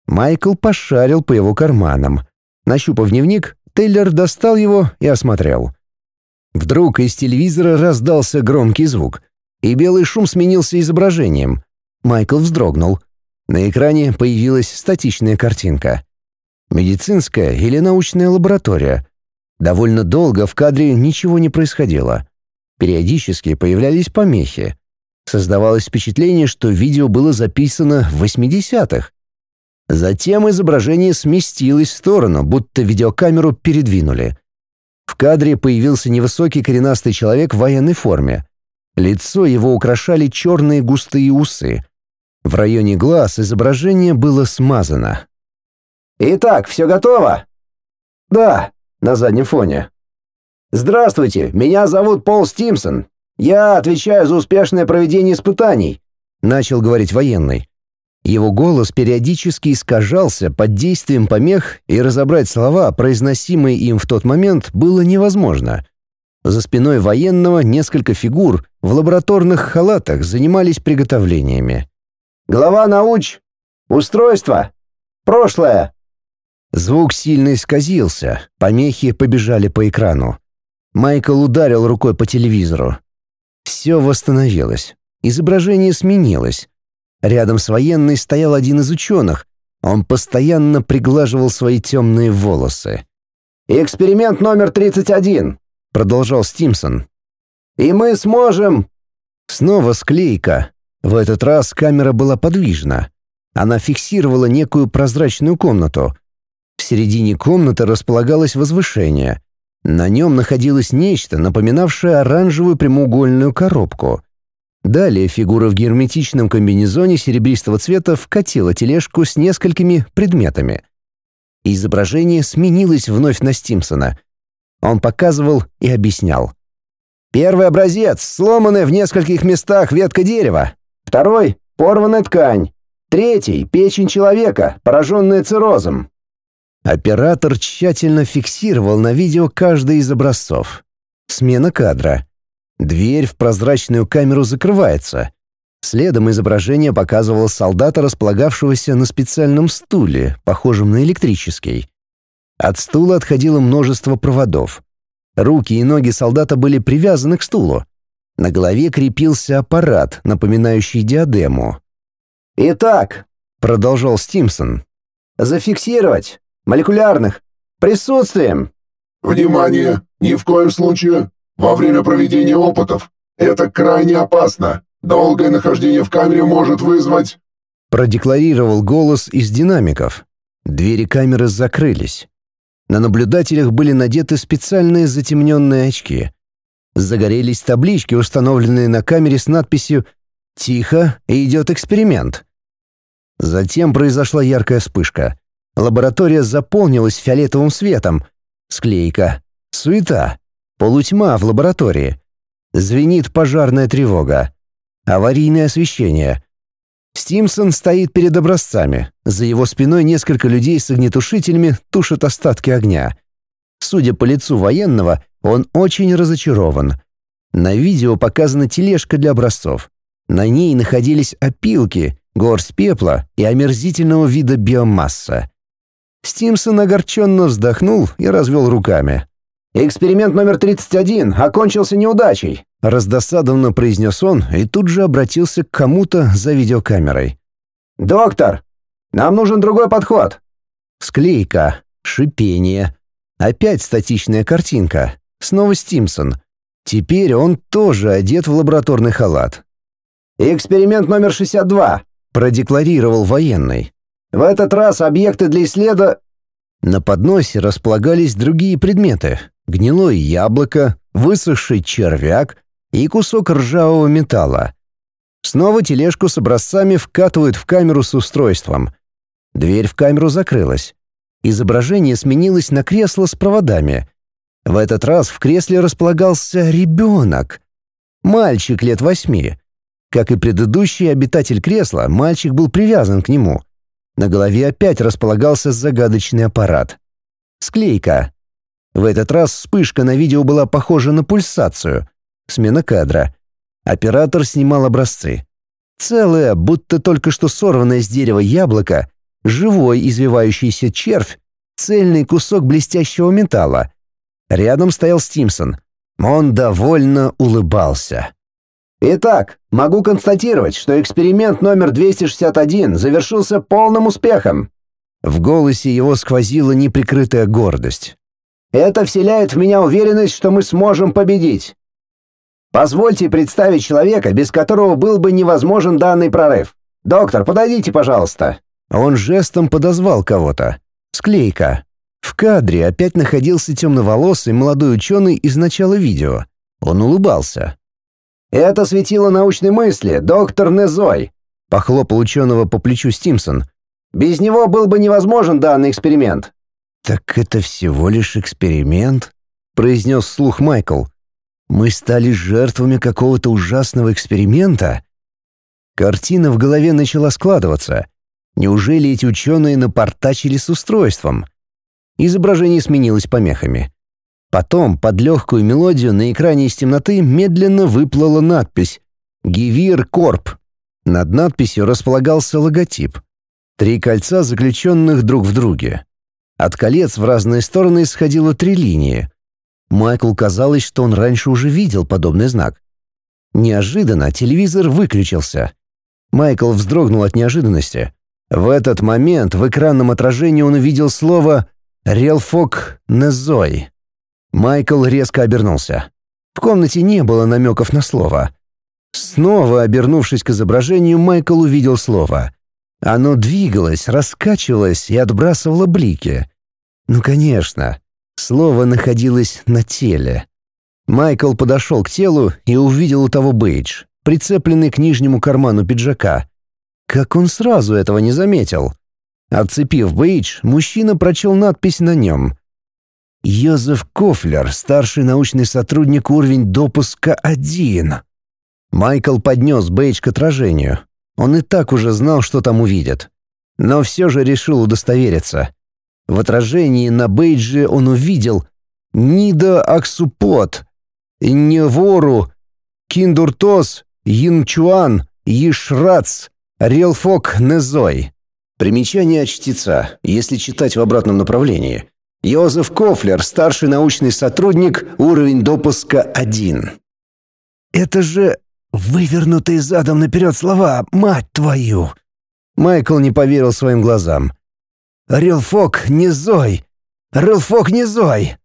Майкл пошарил по его карманам. Нащупав дневник, Тейлер достал его и осмотрел. Вдруг из телевизора раздался громкий звук, и белый шум сменился изображением. Майкл вздрогнул. На экране появилась статичная картинка. Медицинская или научная лаборатория. Довольно долго в кадре ничего не происходило. Периодически появлялись помехи. Создавалось впечатление, что видео было записано в 80-х. Затем изображение сместилось в сторону, будто видеокамеру передвинули. В кадре появился невысокий коренастый человек в военной форме. Лицо его украшали черные густые усы. В районе глаз изображение было смазано. «Итак, все готово?» «Да», на заднем фоне. «Здравствуйте, меня зовут Пол Стимсон. Я отвечаю за успешное проведение испытаний», — начал говорить военный. Его голос периодически искажался под действием помех, и разобрать слова, произносимые им в тот момент, было невозможно. За спиной военного несколько фигур в лабораторных халатах занимались приготовлениями. «Глава науч! Устройство! Прошлое!» Звук сильно исказился, помехи побежали по экрану. Майкл ударил рукой по телевизору. Все восстановилось. Изображение сменилось. Рядом с военной стоял один из ученых. Он постоянно приглаживал свои темные волосы. «Эксперимент номер 31», — продолжал Стимсон. «И мы сможем...» Снова склейка. В этот раз камера была подвижна. Она фиксировала некую прозрачную комнату. В середине комнаты располагалось возвышение. На нем находилось нечто, напоминавшее оранжевую прямоугольную коробку. Далее фигура в герметичном комбинезоне серебристого цвета вкатила тележку с несколькими предметами. Изображение сменилось вновь на Стимсона. Он показывал и объяснял. Первый образец — сломанная в нескольких местах ветка дерева. Второй — порванная ткань. Третий — печень человека, пораженная циррозом. Оператор тщательно фиксировал на видео каждый из образцов. Смена кадра. Дверь в прозрачную камеру закрывается. Следом изображение показывало солдата, располагавшегося на специальном стуле, похожем на электрический. От стула отходило множество проводов. Руки и ноги солдата были привязаны к стулу. На голове крепился аппарат, напоминающий диадему. «Итак», — продолжал Стимсон, — «зафиксировать молекулярных присутствием». «Внимание! Ни в коем случае во время проведения опытов. Это крайне опасно. Долгое нахождение в камере может вызвать...» Продекларировал голос из динамиков. Двери камеры закрылись. На наблюдателях были надеты специальные затемненные очки. Загорелись таблички, установленные на камере с надписью «Тихо, идет эксперимент». Затем произошла яркая вспышка. Лаборатория заполнилась фиолетовым светом. Склейка. Суета. Полутьма в лаборатории. Звенит пожарная тревога. Аварийное освещение. Стимсон стоит перед образцами. За его спиной несколько людей с огнетушителями тушат остатки огня. Судя по лицу военного, он очень разочарован. На видео показана тележка для образцов. На ней находились опилки, горсть пепла и омерзительного вида биомасса. Стимсон огорченно вздохнул и развел руками. «Эксперимент номер 31 окончился неудачей», — раздосадованно произнес он и тут же обратился к кому-то за видеокамерой. «Доктор, нам нужен другой подход». Склейка, шипение. Опять статичная картинка. Снова Стимсон. Теперь он тоже одет в лабораторный халат. «Эксперимент номер 62», — продекларировал военный. «В этот раз объекты для исследа...» На подносе располагались другие предметы гнилое яблоко, высохший червяк и кусок ржавого металла. Снова тележку с образцами вкатывают в камеру с устройством. Дверь в камеру закрылась. Изображение сменилось на кресло с проводами. В этот раз в кресле располагался ребенок. Мальчик лет восьми. Как и предыдущий обитатель кресла, мальчик был привязан к нему. На голове опять располагался загадочный аппарат. Склейка. В этот раз вспышка на видео была похожа на пульсацию. Смена кадра. Оператор снимал образцы. Целое, будто только что сорванное с дерева яблоко, живой извивающийся червь, цельный кусок блестящего металла. Рядом стоял Стимсон. Он довольно улыбался. Итак, могу констатировать, что эксперимент номер 261 завершился полным успехом. В голосе его сквозила неприкрытая гордость. Это вселяет в меня уверенность, что мы сможем победить. Позвольте представить человека, без которого был бы невозможен данный прорыв. Доктор, подойдите, пожалуйста. Он жестом подозвал кого-то. Склейка. В кадре опять находился темноволосый молодой ученый из начала видео. Он улыбался. «Это светило научной мысли, доктор Незой», — похлопал ученого по плечу Стимсон. «Без него был бы невозможен данный эксперимент». «Так это всего лишь эксперимент?» — произнес вслух Майкл. «Мы стали жертвами какого-то ужасного эксперимента?» Картина в голове начала складываться. Неужели эти ученые напортачили с устройством? Изображение сменилось помехами. Потом, под легкую мелодию, на экране из темноты медленно выплыла надпись «Гивир Корп». Над надписью располагался логотип. Три кольца, заключенных друг в друге. От колец в разные стороны исходило три линии. Майклу казалось, что он раньше уже видел подобный знак. Неожиданно телевизор выключился. Майкл вздрогнул от неожиданности. В этот момент в экранном отражении он увидел слово «Релфок Незой». Майкл резко обернулся. В комнате не было намеков на слово. Снова обернувшись к изображению, Майкл увидел слово. Оно двигалось, раскачивалось и отбрасывало блики. Ну, конечно, слово находилось на теле. Майкл подошел к телу и увидел у того бейдж, прицепленный к нижнему карману пиджака. Как он сразу этого не заметил? Отцепив бейдж, мужчина прочел надпись на нем. Йозеф Кофлер, старший научный сотрудник, уровень допуска 1. Майкл поднес бейдж к отражению. Он и так уже знал, что там увидит. Но все же решил удостовериться. В отражении на бейдже он увидел Нида Аксупот, Невору, Киндуртос, Янчуан, Ешрац, Релфок Незой. Примечание от чтеца, если читать в обратном направлении. Йозеф Кофлер, старший научный сотрудник, уровень допуска 1. «Это же вывернутые задом наперед слова, мать твою!» Майкл не поверил своим глазам. «Рилфок не Зой! Рилфок не Зой!»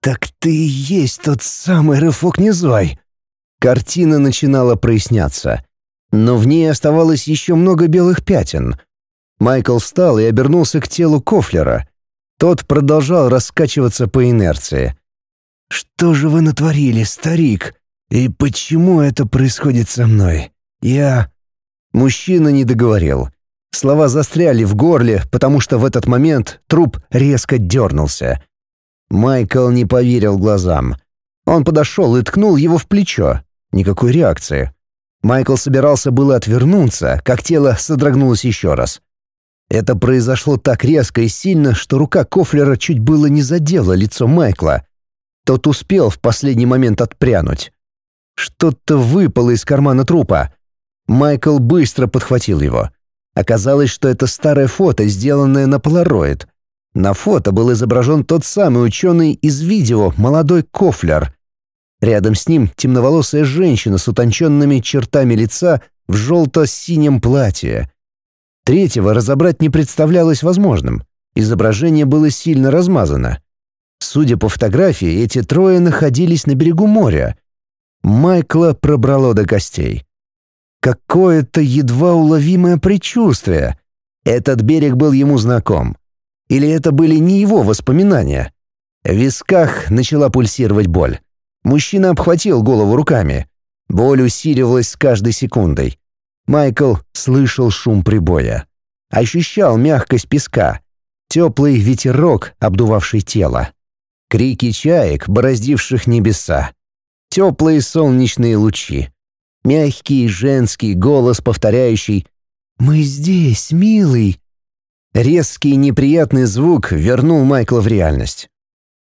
«Так ты и есть тот самый Рилфок не Зой!» Картина начинала проясняться, но в ней оставалось еще много белых пятен. Майкл встал и обернулся к телу Кофлера — тот продолжал раскачиваться по инерции. «Что же вы натворили, старик? И почему это происходит со мной? Я...» Мужчина не договорил. Слова застряли в горле, потому что в этот момент труп резко дернулся. Майкл не поверил глазам. Он подошел и ткнул его в плечо. Никакой реакции. Майкл собирался было отвернуться, как тело содрогнулось еще раз. Это произошло так резко и сильно, что рука Кофлера чуть было не задела лицо Майкла. Тот успел в последний момент отпрянуть. Что-то выпало из кармана трупа. Майкл быстро подхватил его. Оказалось, что это старое фото, сделанное на полароид. На фото был изображен тот самый ученый из видео, молодой Кофлер. Рядом с ним темноволосая женщина с утонченными чертами лица в желто-синем платье. Третьего разобрать не представлялось возможным. Изображение было сильно размазано. Судя по фотографии, эти трое находились на берегу моря. Майкла пробрало до костей. Какое-то едва уловимое предчувствие. Этот берег был ему знаком. Или это были не его воспоминания? В висках начала пульсировать боль. Мужчина обхватил голову руками. Боль усиливалась с каждой секундой. Майкл слышал шум прибоя. Ощущал мягкость песка, теплый ветерок, обдувавший тело. Крики чаек, бороздивших небеса. Теплые солнечные лучи. Мягкий женский голос, повторяющий «Мы здесь, милый!» Резкий неприятный звук вернул Майкла в реальность.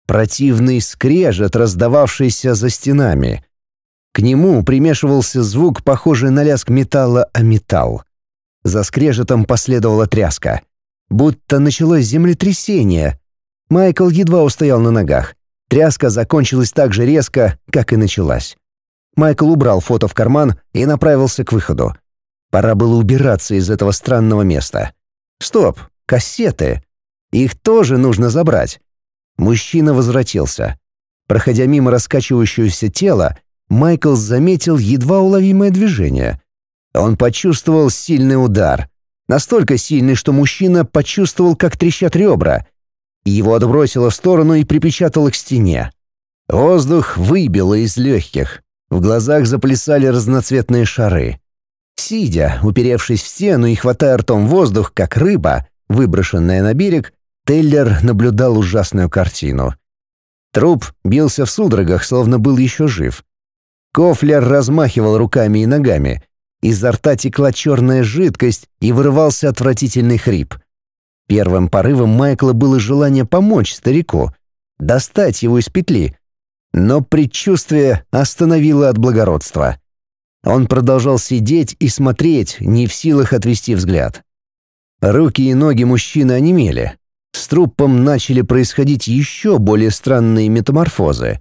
Противный скрежет, раздававшийся за стенами. К нему примешивался звук, похожий на лязг металла о металл. За скрежетом последовала тряска. Будто началось землетрясение. Майкл едва устоял на ногах. Тряска закончилась так же резко, как и началась. Майкл убрал фото в карман и направился к выходу. Пора было убираться из этого странного места. Стоп, кассеты. Их тоже нужно забрать. Мужчина возвратился. Проходя мимо раскачивающегося тела, Майкл заметил едва уловимое движение. Он почувствовал сильный удар. Настолько сильный, что мужчина почувствовал, как трещат ребра. Его отбросило в сторону и припечатало к стене. Воздух выбило из легких. В глазах заплясали разноцветные шары. Сидя, уперевшись в стену и хватая ртом воздух, как рыба, выброшенная на берег, Теллер наблюдал ужасную картину. Труп бился в судорогах, словно был еще жив. Кофлер размахивал руками и ногами. Изо рта текла черная жидкость и вырывался отвратительный хрип. Первым порывом Майкла было желание помочь старику, достать его из петли, но предчувствие остановило от благородства. Он продолжал сидеть и смотреть, не в силах отвести взгляд. Руки и ноги мужчины онемели. С трупом начали происходить еще более странные метаморфозы.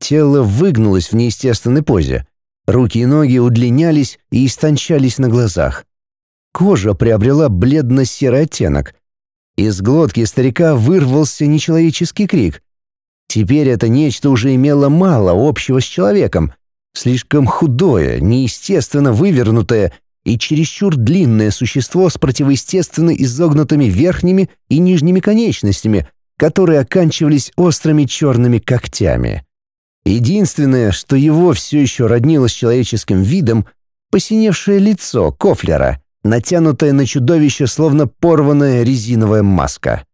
Тело выгнулось в неестественной позе. Руки и ноги удлинялись и истончались на глазах. Кожа приобрела бледно-серый оттенок. Из глотки старика вырвался нечеловеческий крик. Теперь это нечто уже имело мало общего с человеком, Слишком худое, неестественно вывернутое и чересчур длинное существо с противоестественно изогнутыми верхними и нижними конечностями, которые оканчивались острыми черными когтями. Единственное, что его все еще роднило с человеческим видом, посиневшее лицо Кофлера, натянутое на чудовище, словно порванная резиновая маска.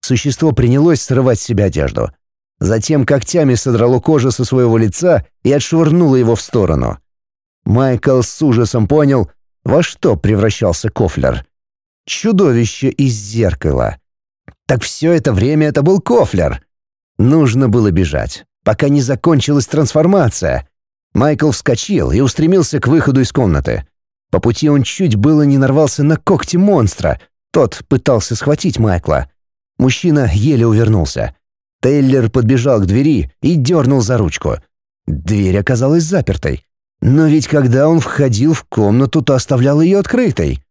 Существо принялось срывать с себя одежду — Затем когтями содрало кожу со своего лица и отшвырнуло его в сторону. Майкл с ужасом понял, во что превращался Кофлер. Чудовище из зеркала. Так все это время это был Кофлер. Нужно было бежать, пока не закончилась трансформация. Майкл вскочил и устремился к выходу из комнаты. По пути он чуть было не нарвался на когти монстра. Тот пытался схватить Майкла. Мужчина еле увернулся. Тейлер подбежал к двери и дернул за ручку. Дверь оказалась запертой. Но ведь когда он входил в комнату, то оставлял ее открытой.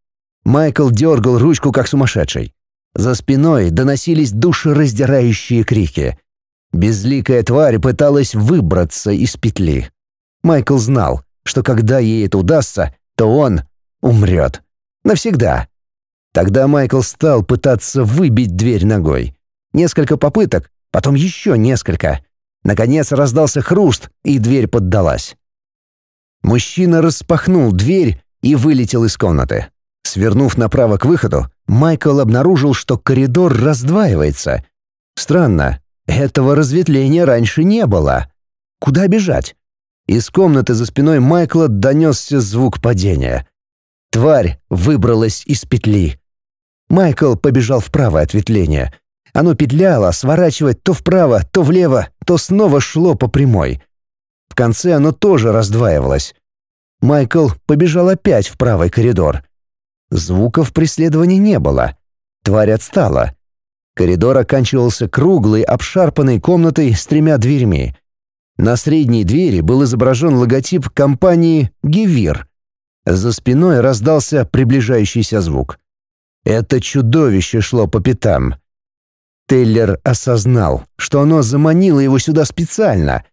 Майкл дергал ручку как сумасшедший. За спиной доносились душераздирающие крики. Безликая тварь пыталась выбраться из петли. Майкл знал, что когда ей это удастся, то он умрет. Навсегда. Тогда Майкл стал пытаться выбить дверь ногой. Несколько попыток, потом еще несколько. Наконец раздался хруст, и дверь поддалась. Мужчина распахнул дверь и вылетел из комнаты. Свернув направо к выходу, Майкл обнаружил, что коридор раздваивается. Странно, этого разветвления раньше не было. Куда бежать? Из комнаты за спиной Майкла донесся звук падения. Тварь выбралась из петли. Майкл побежал в правое ответвление, оно петляло, сворачивать то вправо, то влево, то снова шло по прямой. В конце оно тоже раздваивалось. Майкл побежал опять в правый коридор. Звуков преследования не было. Тварь отстала. Коридор оканчивался круглой, обшарпанной комнатой с тремя дверьми. На средней двери был изображен логотип компании «Гевир». За спиной раздался приближающийся звук. Это чудовище шло по пятам. Теллер осознал, что оно заманило его сюда специально,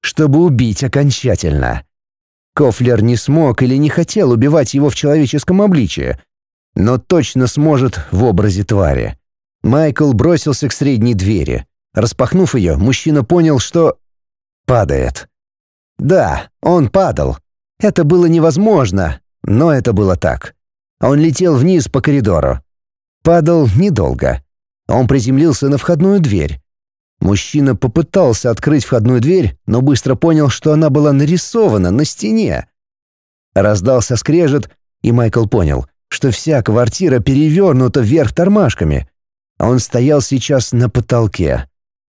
чтобы убить окончательно. Кофлер не смог или не хотел убивать его в человеческом обличии, но точно сможет в образе твари. Майкл бросился к средней двери. Распахнув ее, мужчина понял, что... падает. Да, он падал. Это было невозможно, но это было так. Он летел вниз по коридору. Падал недолго. Он приземлился на входную дверь. Мужчина попытался открыть входную дверь, но быстро понял, что она была нарисована на стене. Раздался скрежет, и Майкл понял, что вся квартира перевернута вверх тормашками. Он стоял сейчас на потолке.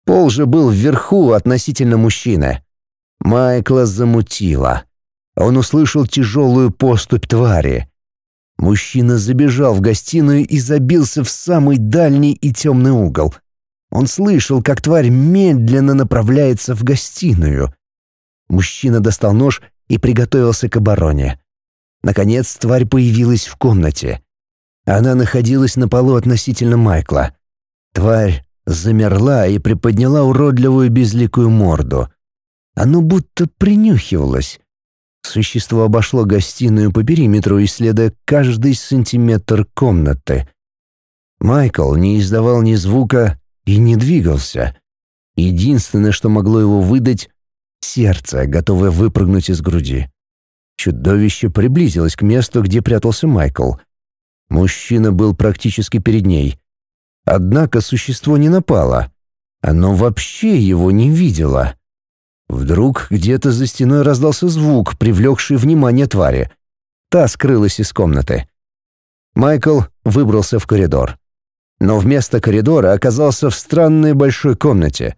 Пол же был вверху относительно мужчины. Майкла замутило. Он услышал тяжелую поступь твари. Мужчина забежал в гостиную и забился в самый дальний и темный угол. Он слышал, как тварь медленно направляется в гостиную. Мужчина достал нож и приготовился к обороне. Наконец тварь появилась в комнате. Она находилась на полу относительно Майкла. Тварь замерла и приподняла уродливую безликую морду. Оно будто принюхивалось. Существо обошло гостиную по периметру, исследуя каждый сантиметр комнаты. Майкл не издавал ни звука и не двигался. Единственное, что могло его выдать — сердце, готовое выпрыгнуть из груди. Чудовище приблизилось к месту, где прятался Майкл. Мужчина был практически перед ней. Однако существо не напало. Оно вообще его не видело. Вдруг где-то за стеной раздался звук, привлекший внимание твари. Та скрылась из комнаты. Майкл выбрался в коридор. Но вместо коридора оказался в странной большой комнате.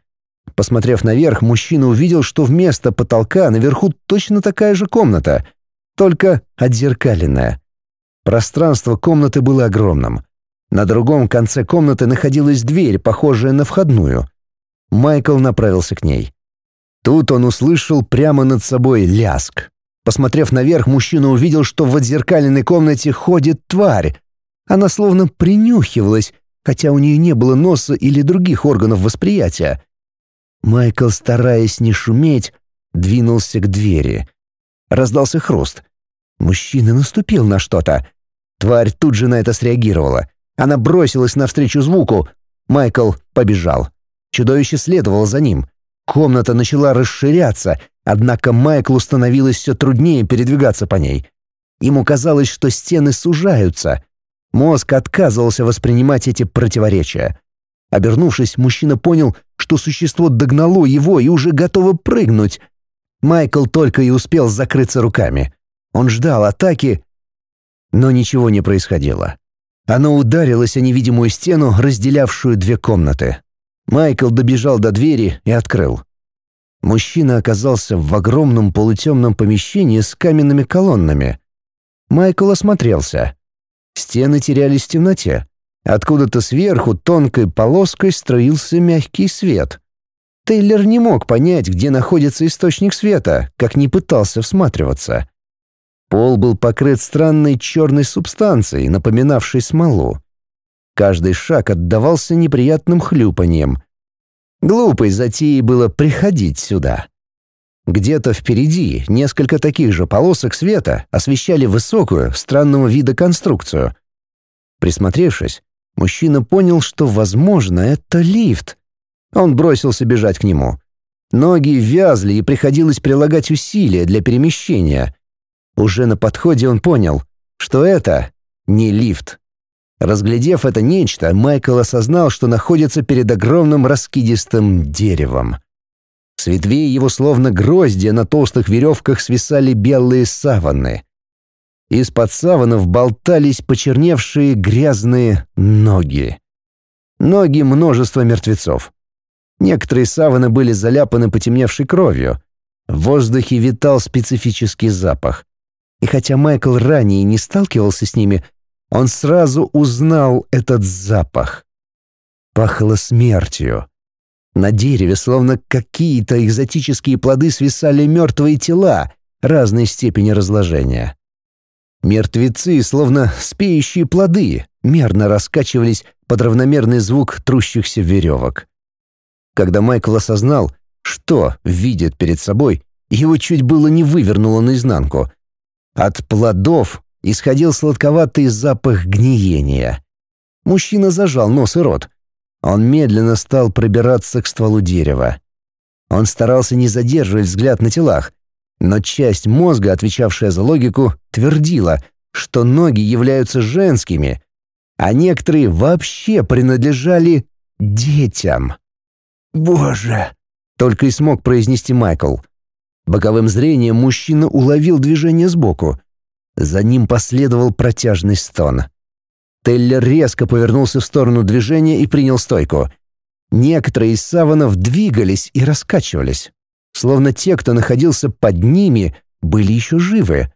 Посмотрев наверх, мужчина увидел, что вместо потолка наверху точно такая же комната, только отзеркаленная. Пространство комнаты было огромным. На другом конце комнаты находилась дверь, похожая на входную. Майкл направился к ней. Тут он услышал прямо над собой ляск. Посмотрев наверх, мужчина увидел, что в отзеркаленной комнате ходит тварь. Она словно принюхивалась, хотя у нее не было носа или других органов восприятия. Майкл, стараясь не шуметь, двинулся к двери. Раздался хруст. Мужчина наступил на что-то. Тварь тут же на это среагировала. Она бросилась навстречу звуку. Майкл побежал. Чудовище следовало за ним. Комната начала расширяться, однако Майклу становилось все труднее передвигаться по ней. Ему казалось, что стены сужаются. Мозг отказывался воспринимать эти противоречия. Обернувшись, мужчина понял, что существо догнало его и уже готово прыгнуть. Майкл только и успел закрыться руками. Он ждал атаки, но ничего не происходило. Оно ударилось о невидимую стену, разделявшую две комнаты. Майкл добежал до двери и открыл. Мужчина оказался в огромном полутемном помещении с каменными колоннами. Майкл осмотрелся. Стены терялись в темноте. Откуда-то сверху тонкой полоской строился мягкий свет. Тейлор не мог понять, где находится источник света, как не пытался всматриваться. Пол был покрыт странной черной субстанцией, напоминавшей смолу. Каждый шаг отдавался неприятным хлюпаньем. Глупой затеей было приходить сюда. Где-то впереди несколько таких же полосок света освещали высокую, странного вида конструкцию. Присмотревшись, мужчина понял, что, возможно, это лифт. Он бросился бежать к нему. Ноги вязли, и приходилось прилагать усилия для перемещения. Уже на подходе он понял, что это не лифт. Разглядев это нечто, Майкл осознал, что находится перед огромным раскидистым деревом. С ветвей его словно гроздья на толстых веревках свисали белые саваны. Из-под саванов болтались почерневшие грязные ноги. Ноги множества мертвецов. Некоторые саваны были заляпаны потемневшей кровью. В воздухе витал специфический запах. И хотя Майкл ранее не сталкивался с ними, он сразу узнал этот запах. Пахло смертью. На дереве, словно какие-то экзотические плоды, свисали мертвые тела разной степени разложения. Мертвецы, словно спеющие плоды, мерно раскачивались под равномерный звук трущихся веревок. Когда Майкл осознал, что видит перед собой, его чуть было не вывернуло наизнанку. От плодов исходил сладковатый запах гниения. Мужчина зажал нос и рот. Он медленно стал пробираться к стволу дерева. Он старался не задерживать взгляд на телах, но часть мозга, отвечавшая за логику, твердила, что ноги являются женскими, а некоторые вообще принадлежали детям. «Боже!» — только и смог произнести Майкл. Боковым зрением мужчина уловил движение сбоку — За ним последовал протяжный стон. Теллер резко повернулся в сторону движения и принял стойку. Некоторые из саванов двигались и раскачивались, словно те, кто находился под ними, были еще живы.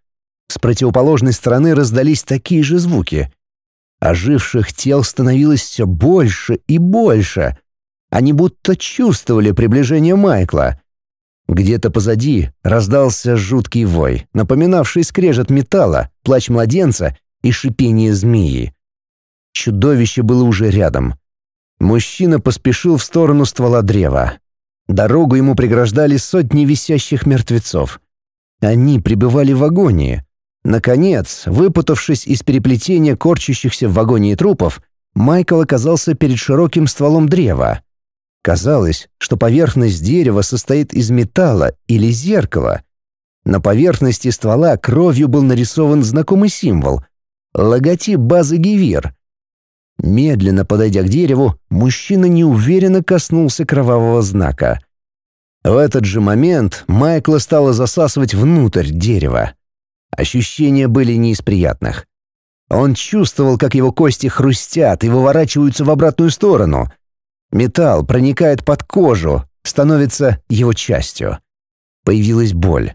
С противоположной стороны раздались такие же звуки. Оживших тел становилось все больше и больше. Они будто чувствовали приближение Майкла. Где-то позади раздался жуткий вой, напоминавший скрежет металла, плач младенца и шипение змеи. Чудовище было уже рядом. Мужчина поспешил в сторону ствола древа. Дорогу ему преграждали сотни висящих мертвецов. Они пребывали в агонии. Наконец, выпутавшись из переплетения корчащихся в вагоне трупов, Майкл оказался перед широким стволом древа. Казалось, что поверхность дерева состоит из металла или зеркала. На поверхности ствола кровью был нарисован знакомый символ — логотип базы Гивир. Медленно подойдя к дереву, мужчина неуверенно коснулся кровавого знака. В этот же момент Майкла стало засасывать внутрь дерева. Ощущения были не из приятных. Он чувствовал, как его кости хрустят и выворачиваются в обратную сторону — Металл проникает под кожу, становится его частью. Появилась боль.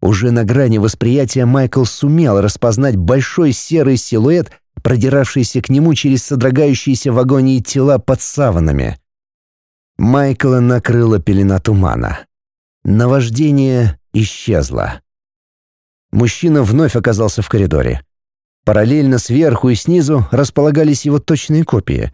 Уже на грани восприятия Майкл сумел распознать большой серый силуэт, продиравшийся к нему через содрогающиеся в агонии тела под саванами. Майкла накрыла пелена тумана. Наваждение исчезло. Мужчина вновь оказался в коридоре. Параллельно сверху и снизу располагались его точные копии.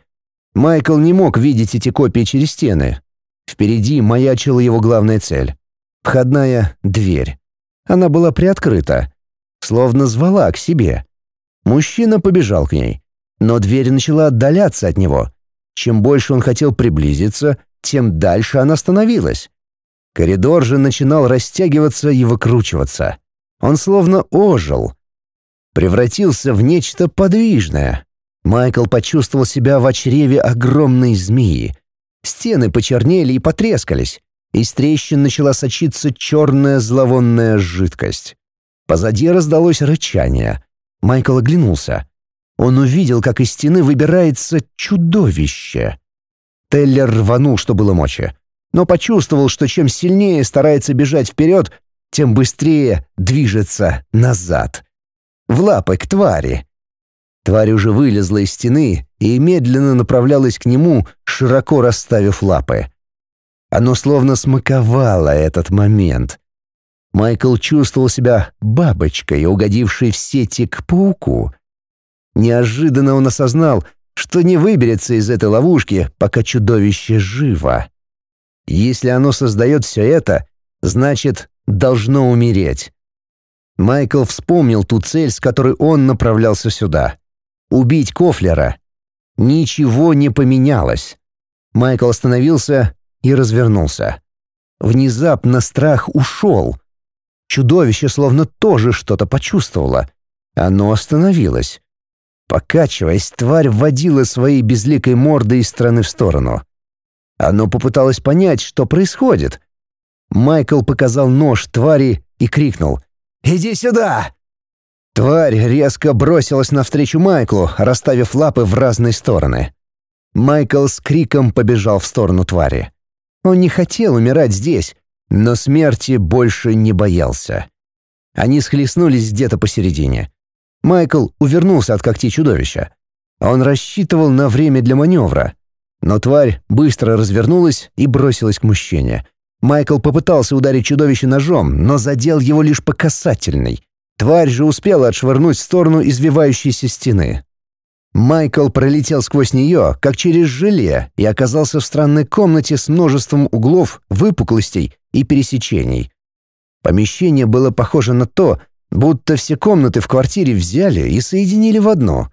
Майкл не мог видеть эти копии через стены. Впереди маячила его главная цель — входная дверь. Она была приоткрыта, словно звала к себе. Мужчина побежал к ней, но дверь начала отдаляться от него. Чем больше он хотел приблизиться, тем дальше она становилась. Коридор же начинал растягиваться и выкручиваться. Он словно ожил. Превратился в нечто подвижное, Майкл почувствовал себя в чреве огромной змеи. Стены почернели и потрескались. Из трещин начала сочиться черная зловонная жидкость. Позади раздалось рычание. Майкл оглянулся. Он увидел, как из стены выбирается чудовище. Теллер рванул, что было мочи, но почувствовал, что чем сильнее старается бежать вперед, тем быстрее движется назад. В лапы к твари. Тварь уже вылезла из стены и медленно направлялась к нему, широко расставив лапы. Оно словно смаковало этот момент. Майкл чувствовал себя бабочкой, угодившей в сети к пауку. Неожиданно он осознал, что не выберется из этой ловушки, пока чудовище живо. Если оно создает все это, значит, должно умереть. Майкл вспомнил ту цель, с которой он направлялся сюда убить Кофлера. Ничего не поменялось. Майкл остановился и развернулся. Внезапно страх ушел. Чудовище словно тоже что-то почувствовало. Оно остановилось. Покачиваясь, тварь вводила своей безликой мордой из стороны в сторону. Оно попыталось понять, что происходит. Майкл показал нож твари и крикнул «Иди сюда!» Тварь резко бросилась навстречу Майклу, расставив лапы в разные стороны. Майкл с криком побежал в сторону твари. Он не хотел умирать здесь, но смерти больше не боялся. Они схлестнулись где-то посередине. Майкл увернулся от когтей чудовища. Он рассчитывал на время для маневра. Но тварь быстро развернулась и бросилась к мужчине. Майкл попытался ударить чудовище ножом, но задел его лишь по касательной. Тварь же успела отшвырнуть в сторону извивающейся стены. Майкл пролетел сквозь нее, как через желе, и оказался в странной комнате с множеством углов, выпуклостей и пересечений. Помещение было похоже на то, будто все комнаты в квартире взяли и соединили в одно.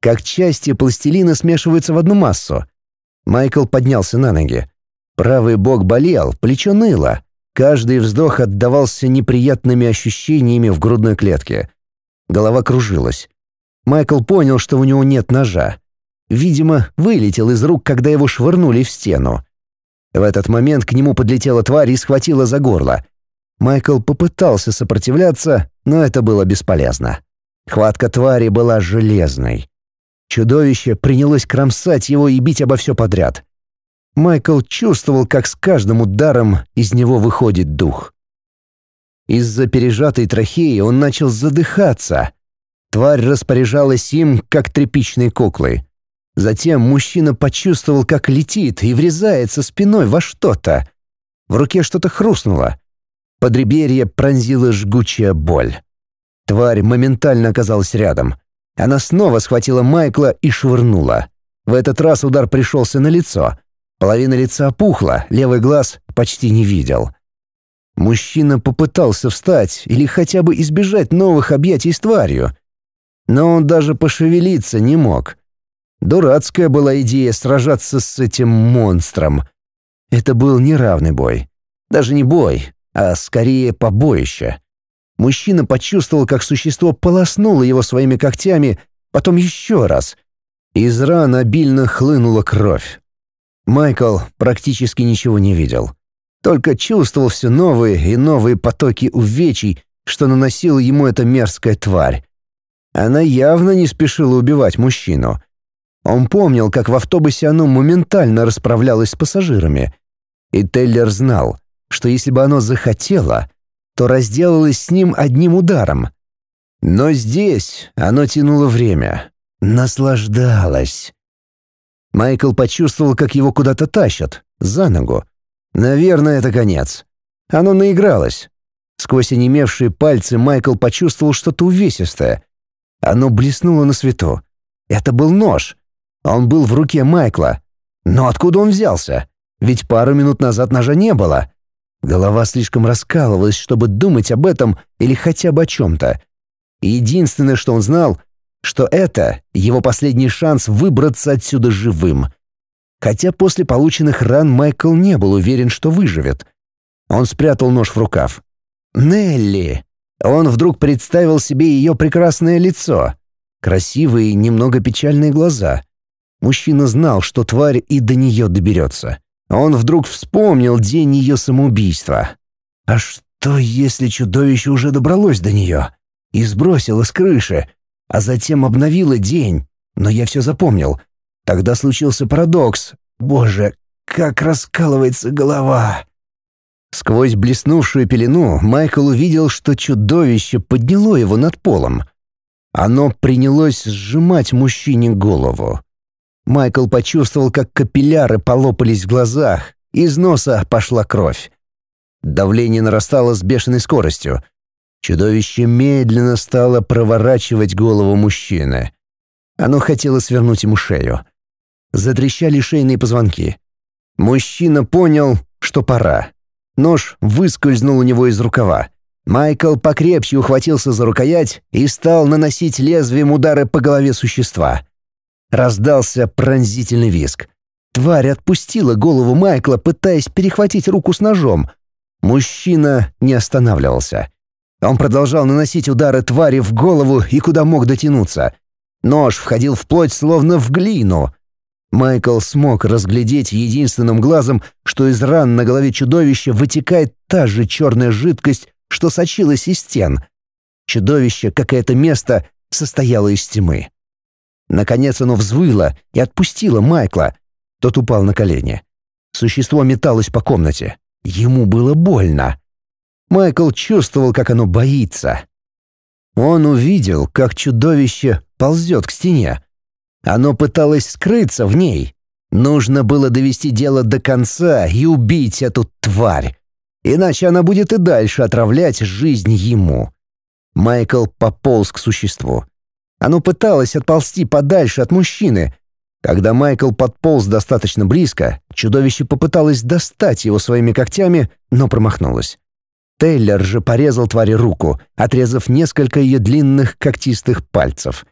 Как части пластилина смешиваются в одну массу. Майкл поднялся на ноги. Правый бок болел, плечо ныло. Каждый вздох отдавался неприятными ощущениями в грудной клетке. Голова кружилась. Майкл понял, что у него нет ножа. Видимо, вылетел из рук, когда его швырнули в стену. В этот момент к нему подлетела тварь и схватила за горло. Майкл попытался сопротивляться, но это было бесполезно. Хватка твари была железной. Чудовище принялось кромсать его и бить обо все подряд. Майкл чувствовал, как с каждым ударом из него выходит дух. Из-за пережатой трахеи он начал задыхаться. Тварь распоряжалась им, как тряпичной куклой. Затем мужчина почувствовал, как летит и врезается спиной во что-то. В руке что-то хрустнуло. Подреберье пронзила жгучая боль. Тварь моментально оказалась рядом. Она снова схватила Майкла и швырнула. В этот раз удар пришелся на лицо. Половина лица опухла, левый глаз почти не видел. Мужчина попытался встать или хотя бы избежать новых объятий с тварью. Но он даже пошевелиться не мог. Дурацкая была идея сражаться с этим монстром. Это был неравный бой. Даже не бой, а скорее побоище. Мужчина почувствовал, как существо полоснуло его своими когтями, потом еще раз. Из ран обильно хлынула кровь. Майкл практически ничего не видел. Только чувствовал все новые и новые потоки увечий, что наносила ему эта мерзкая тварь. Она явно не спешила убивать мужчину. Он помнил, как в автобусе оно моментально расправлялось с пассажирами. И Теллер знал, что если бы оно захотело, то разделалось с ним одним ударом. Но здесь оно тянуло время, наслаждалось. Майкл почувствовал, как его куда-то тащат, за ногу. Наверное, это конец. Оно наигралось. Сквозь онемевшие пальцы Майкл почувствовал что-то увесистое. Оно блеснуло на свету. Это был нож. Он был в руке Майкла. Но откуда он взялся? Ведь пару минут назад ножа не было. Голова слишком раскалывалась, чтобы думать об этом или хотя бы о чем-то. Единственное, что он знал, что это его последний шанс выбраться отсюда живым — Хотя после полученных ран Майкл не был уверен, что выживет. Он спрятал нож в рукав. «Нелли!» Он вдруг представил себе ее прекрасное лицо. Красивые, немного печальные глаза. Мужчина знал, что тварь и до нее доберется. Он вдруг вспомнил день ее самоубийства. А что, если чудовище уже добралось до нее и сбросило с крыши, а затем обновило день? Но я все запомнил — Тогда случился парадокс. Боже, как раскалывается голова. Сквозь блеснувшую пелену Майкл увидел, что чудовище подняло его над полом. Оно принялось сжимать мужчине голову. Майкл почувствовал, как капилляры полопались в глазах, из носа пошла кровь. Давление нарастало с бешеной скоростью. Чудовище медленно стало проворачивать голову мужчины. Оно хотело свернуть ему шею. Затрещали шейные позвонки. Мужчина понял, что пора. Нож выскользнул у него из рукава. Майкл покрепче ухватился за рукоять и стал наносить лезвием удары по голове существа. Раздался пронзительный визг. Тварь отпустила голову Майкла, пытаясь перехватить руку с ножом. Мужчина не останавливался. Он продолжал наносить удары твари в голову и куда мог дотянуться. Нож входил в плоть словно в глину. Майкл смог разглядеть единственным глазом, что из ран на голове чудовища вытекает та же черная жидкость, что сочилась из стен. Чудовище, как и это место, состояло из тьмы. Наконец оно взвыло и отпустило Майкла. Тот упал на колени. Существо металось по комнате. Ему было больно. Майкл чувствовал, как оно боится. Он увидел, как чудовище ползет к стене, оно пыталось скрыться в ней. Нужно было довести дело до конца и убить эту тварь. Иначе она будет и дальше отравлять жизнь ему. Майкл пополз к существу. Оно пыталось отползти подальше от мужчины. Когда Майкл подполз достаточно близко, чудовище попыталось достать его своими когтями, но промахнулось. Тейлер же порезал твари руку, отрезав несколько ее длинных когтистых пальцев.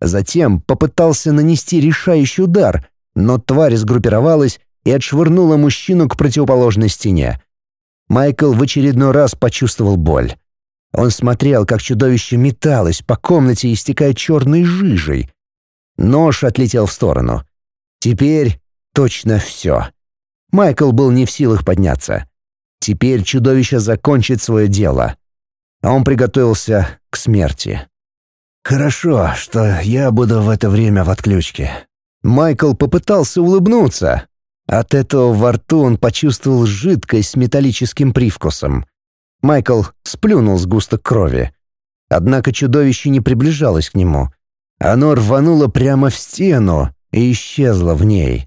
Затем попытался нанести решающий удар, но тварь сгруппировалась и отшвырнула мужчину к противоположной стене. Майкл в очередной раз почувствовал боль. Он смотрел, как чудовище металось по комнате, истекая черной жижей. Нож отлетел в сторону. Теперь точно все. Майкл был не в силах подняться. Теперь чудовище закончит свое дело. А он приготовился к смерти. «Хорошо, что я буду в это время в отключке». Майкл попытался улыбнуться. От этого во рту он почувствовал жидкость с металлическим привкусом. Майкл сплюнул сгусток крови. Однако чудовище не приближалось к нему. Оно рвануло прямо в стену и исчезло в ней.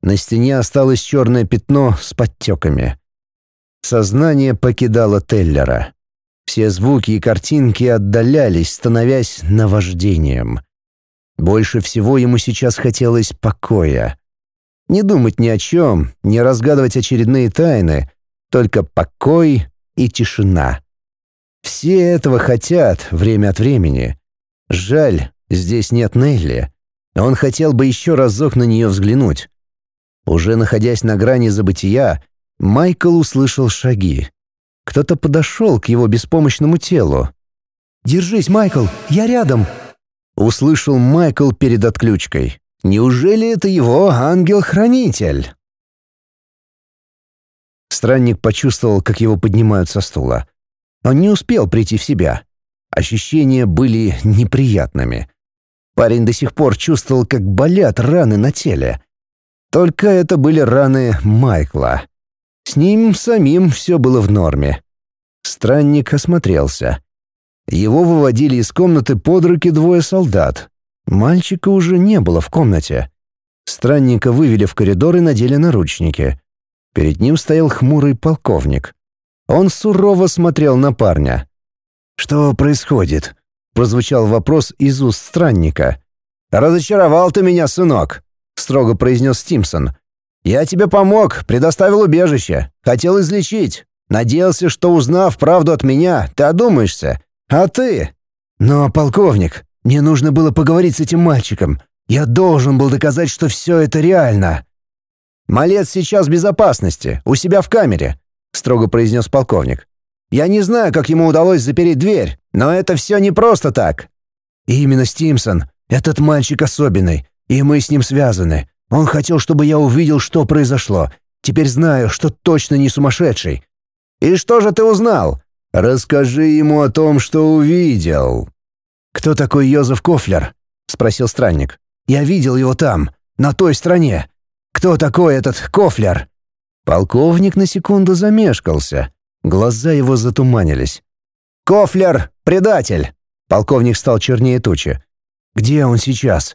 На стене осталось черное пятно с подтеками. Сознание покидало Теллера. Все звуки и картинки отдалялись, становясь наваждением. Больше всего ему сейчас хотелось покоя. Не думать ни о чем, не разгадывать очередные тайны, только покой и тишина. Все этого хотят время от времени. Жаль, здесь нет Нелли. Он хотел бы еще разок на нее взглянуть. Уже находясь на грани забытия, Майкл услышал шаги. Кто-то подошел к его беспомощному телу. «Держись, Майкл, я рядом!» Услышал Майкл перед отключкой. Неужели это его ангел-хранитель? Странник почувствовал, как его поднимают со стула. Он не успел прийти в себя. Ощущения были неприятными. Парень до сих пор чувствовал, как болят раны на теле. Только это были раны Майкла. С ним самим все было в норме. Странник осмотрелся. Его выводили из комнаты под руки двое солдат. Мальчика уже не было в комнате. Странника вывели в коридор и надели наручники. Перед ним стоял хмурый полковник. Он сурово смотрел на парня. «Что происходит?» — прозвучал вопрос из уст странника. «Разочаровал ты меня, сынок», — строго произнес Стимсон. «Я тебе помог, предоставил убежище, хотел излечить. Надеялся, что, узнав правду от меня, ты одумаешься. А ты? Но, полковник, мне нужно было поговорить с этим мальчиком. Я должен был доказать, что все это реально. Малец сейчас в безопасности, у себя в камере, строго произнес полковник. Я не знаю, как ему удалось запереть дверь, но это все не просто так. И именно Стимсон, этот мальчик особенный, и мы с ним связаны. Он хотел, чтобы я увидел, что произошло. Теперь знаю, что точно не сумасшедший. И что же ты узнал? «Расскажи ему о том, что увидел». «Кто такой Йозеф Кофлер?» — спросил странник. «Я видел его там, на той стороне. Кто такой этот Кофлер?» Полковник на секунду замешкался. Глаза его затуманились. «Кофлер — предатель!» Полковник стал чернее тучи. «Где он сейчас?»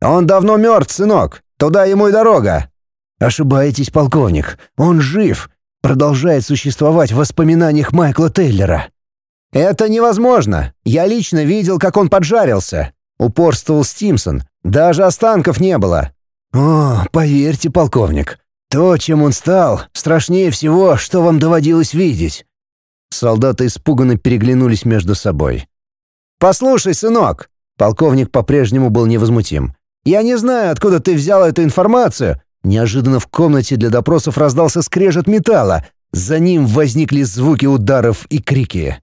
«Он давно мертв, сынок. Туда ему и дорога». «Ошибаетесь, полковник. Он жив продолжает существовать в воспоминаниях Майкла Тейлера. «Это невозможно. Я лично видел, как он поджарился», — упорствовал Стимсон. «Даже останков не было». «О, поверьте, полковник, то, чем он стал, страшнее всего, что вам доводилось видеть». Солдаты испуганно переглянулись между собой. «Послушай, сынок», — полковник по-прежнему был невозмутим. «Я не знаю, откуда ты взял эту информацию, Неожиданно в комнате для допросов раздался скрежет металла. За ним возникли звуки ударов и крики.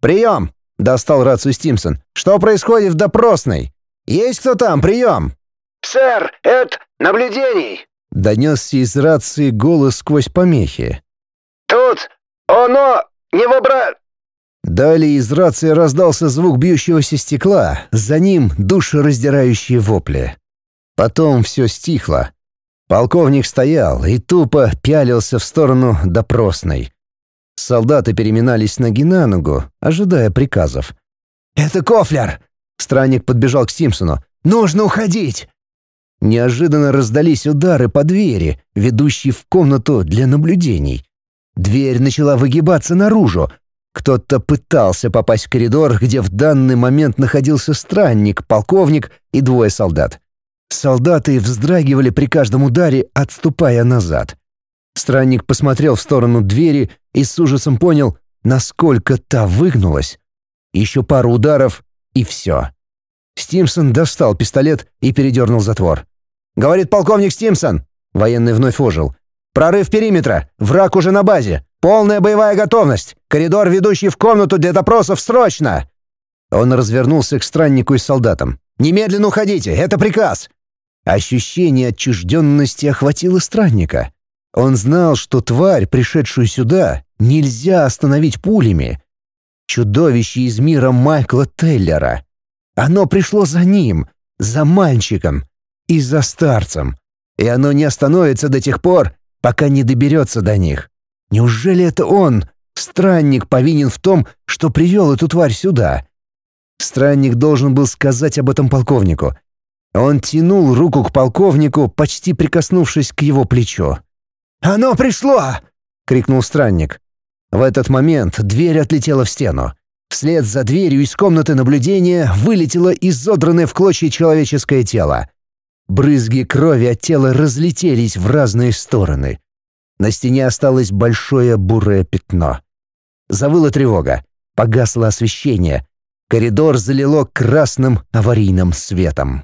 «Прием!» — достал рацию Стимсон. «Что происходит в допросной? Есть кто там? Прием!» «Сэр, это наблюдений!» — донесся из рации голос сквозь помехи. «Тут оно не вобра...» Далее из рации раздался звук бьющегося стекла, за ним душераздирающие вопли. Потом все стихло. Полковник стоял и тупо пялился в сторону допросной. Солдаты переминались ноги на ногу, ожидая приказов. «Это Кофлер!» Странник подбежал к Симпсону. «Нужно уходить!» Неожиданно раздались удары по двери, ведущей в комнату для наблюдений. Дверь начала выгибаться наружу. Кто-то пытался попасть в коридор, где в данный момент находился странник, полковник и двое солдат. Солдаты вздрагивали при каждом ударе, отступая назад. Странник посмотрел в сторону двери и с ужасом понял, насколько та выгнулась. Еще пару ударов — и все. Стимсон достал пистолет и передернул затвор. «Говорит полковник Стимсон!» Военный вновь ожил. «Прорыв периметра! Враг уже на базе! Полная боевая готовность! Коридор, ведущий в комнату для допросов, срочно!» Он развернулся к страннику и солдатам. «Немедленно уходите! Это приказ! Ощущение отчужденности охватило странника. Он знал, что тварь, пришедшую сюда, нельзя остановить пулями. Чудовище из мира Майкла Теллера. Оно пришло за ним, за мальчиком и за старцем. И оно не остановится до тех пор, пока не доберется до них. Неужели это он, странник, повинен в том, что привел эту тварь сюда? Странник должен был сказать об этом полковнику. Он тянул руку к полковнику, почти прикоснувшись к его плечу. «Оно пришло!» — крикнул странник. В этот момент дверь отлетела в стену. Вслед за дверью из комнаты наблюдения вылетело изодранное в клочья человеческое тело. Брызги крови от тела разлетелись в разные стороны. На стене осталось большое бурое пятно. Завыла тревога. Погасло освещение. Коридор залило красным аварийным светом.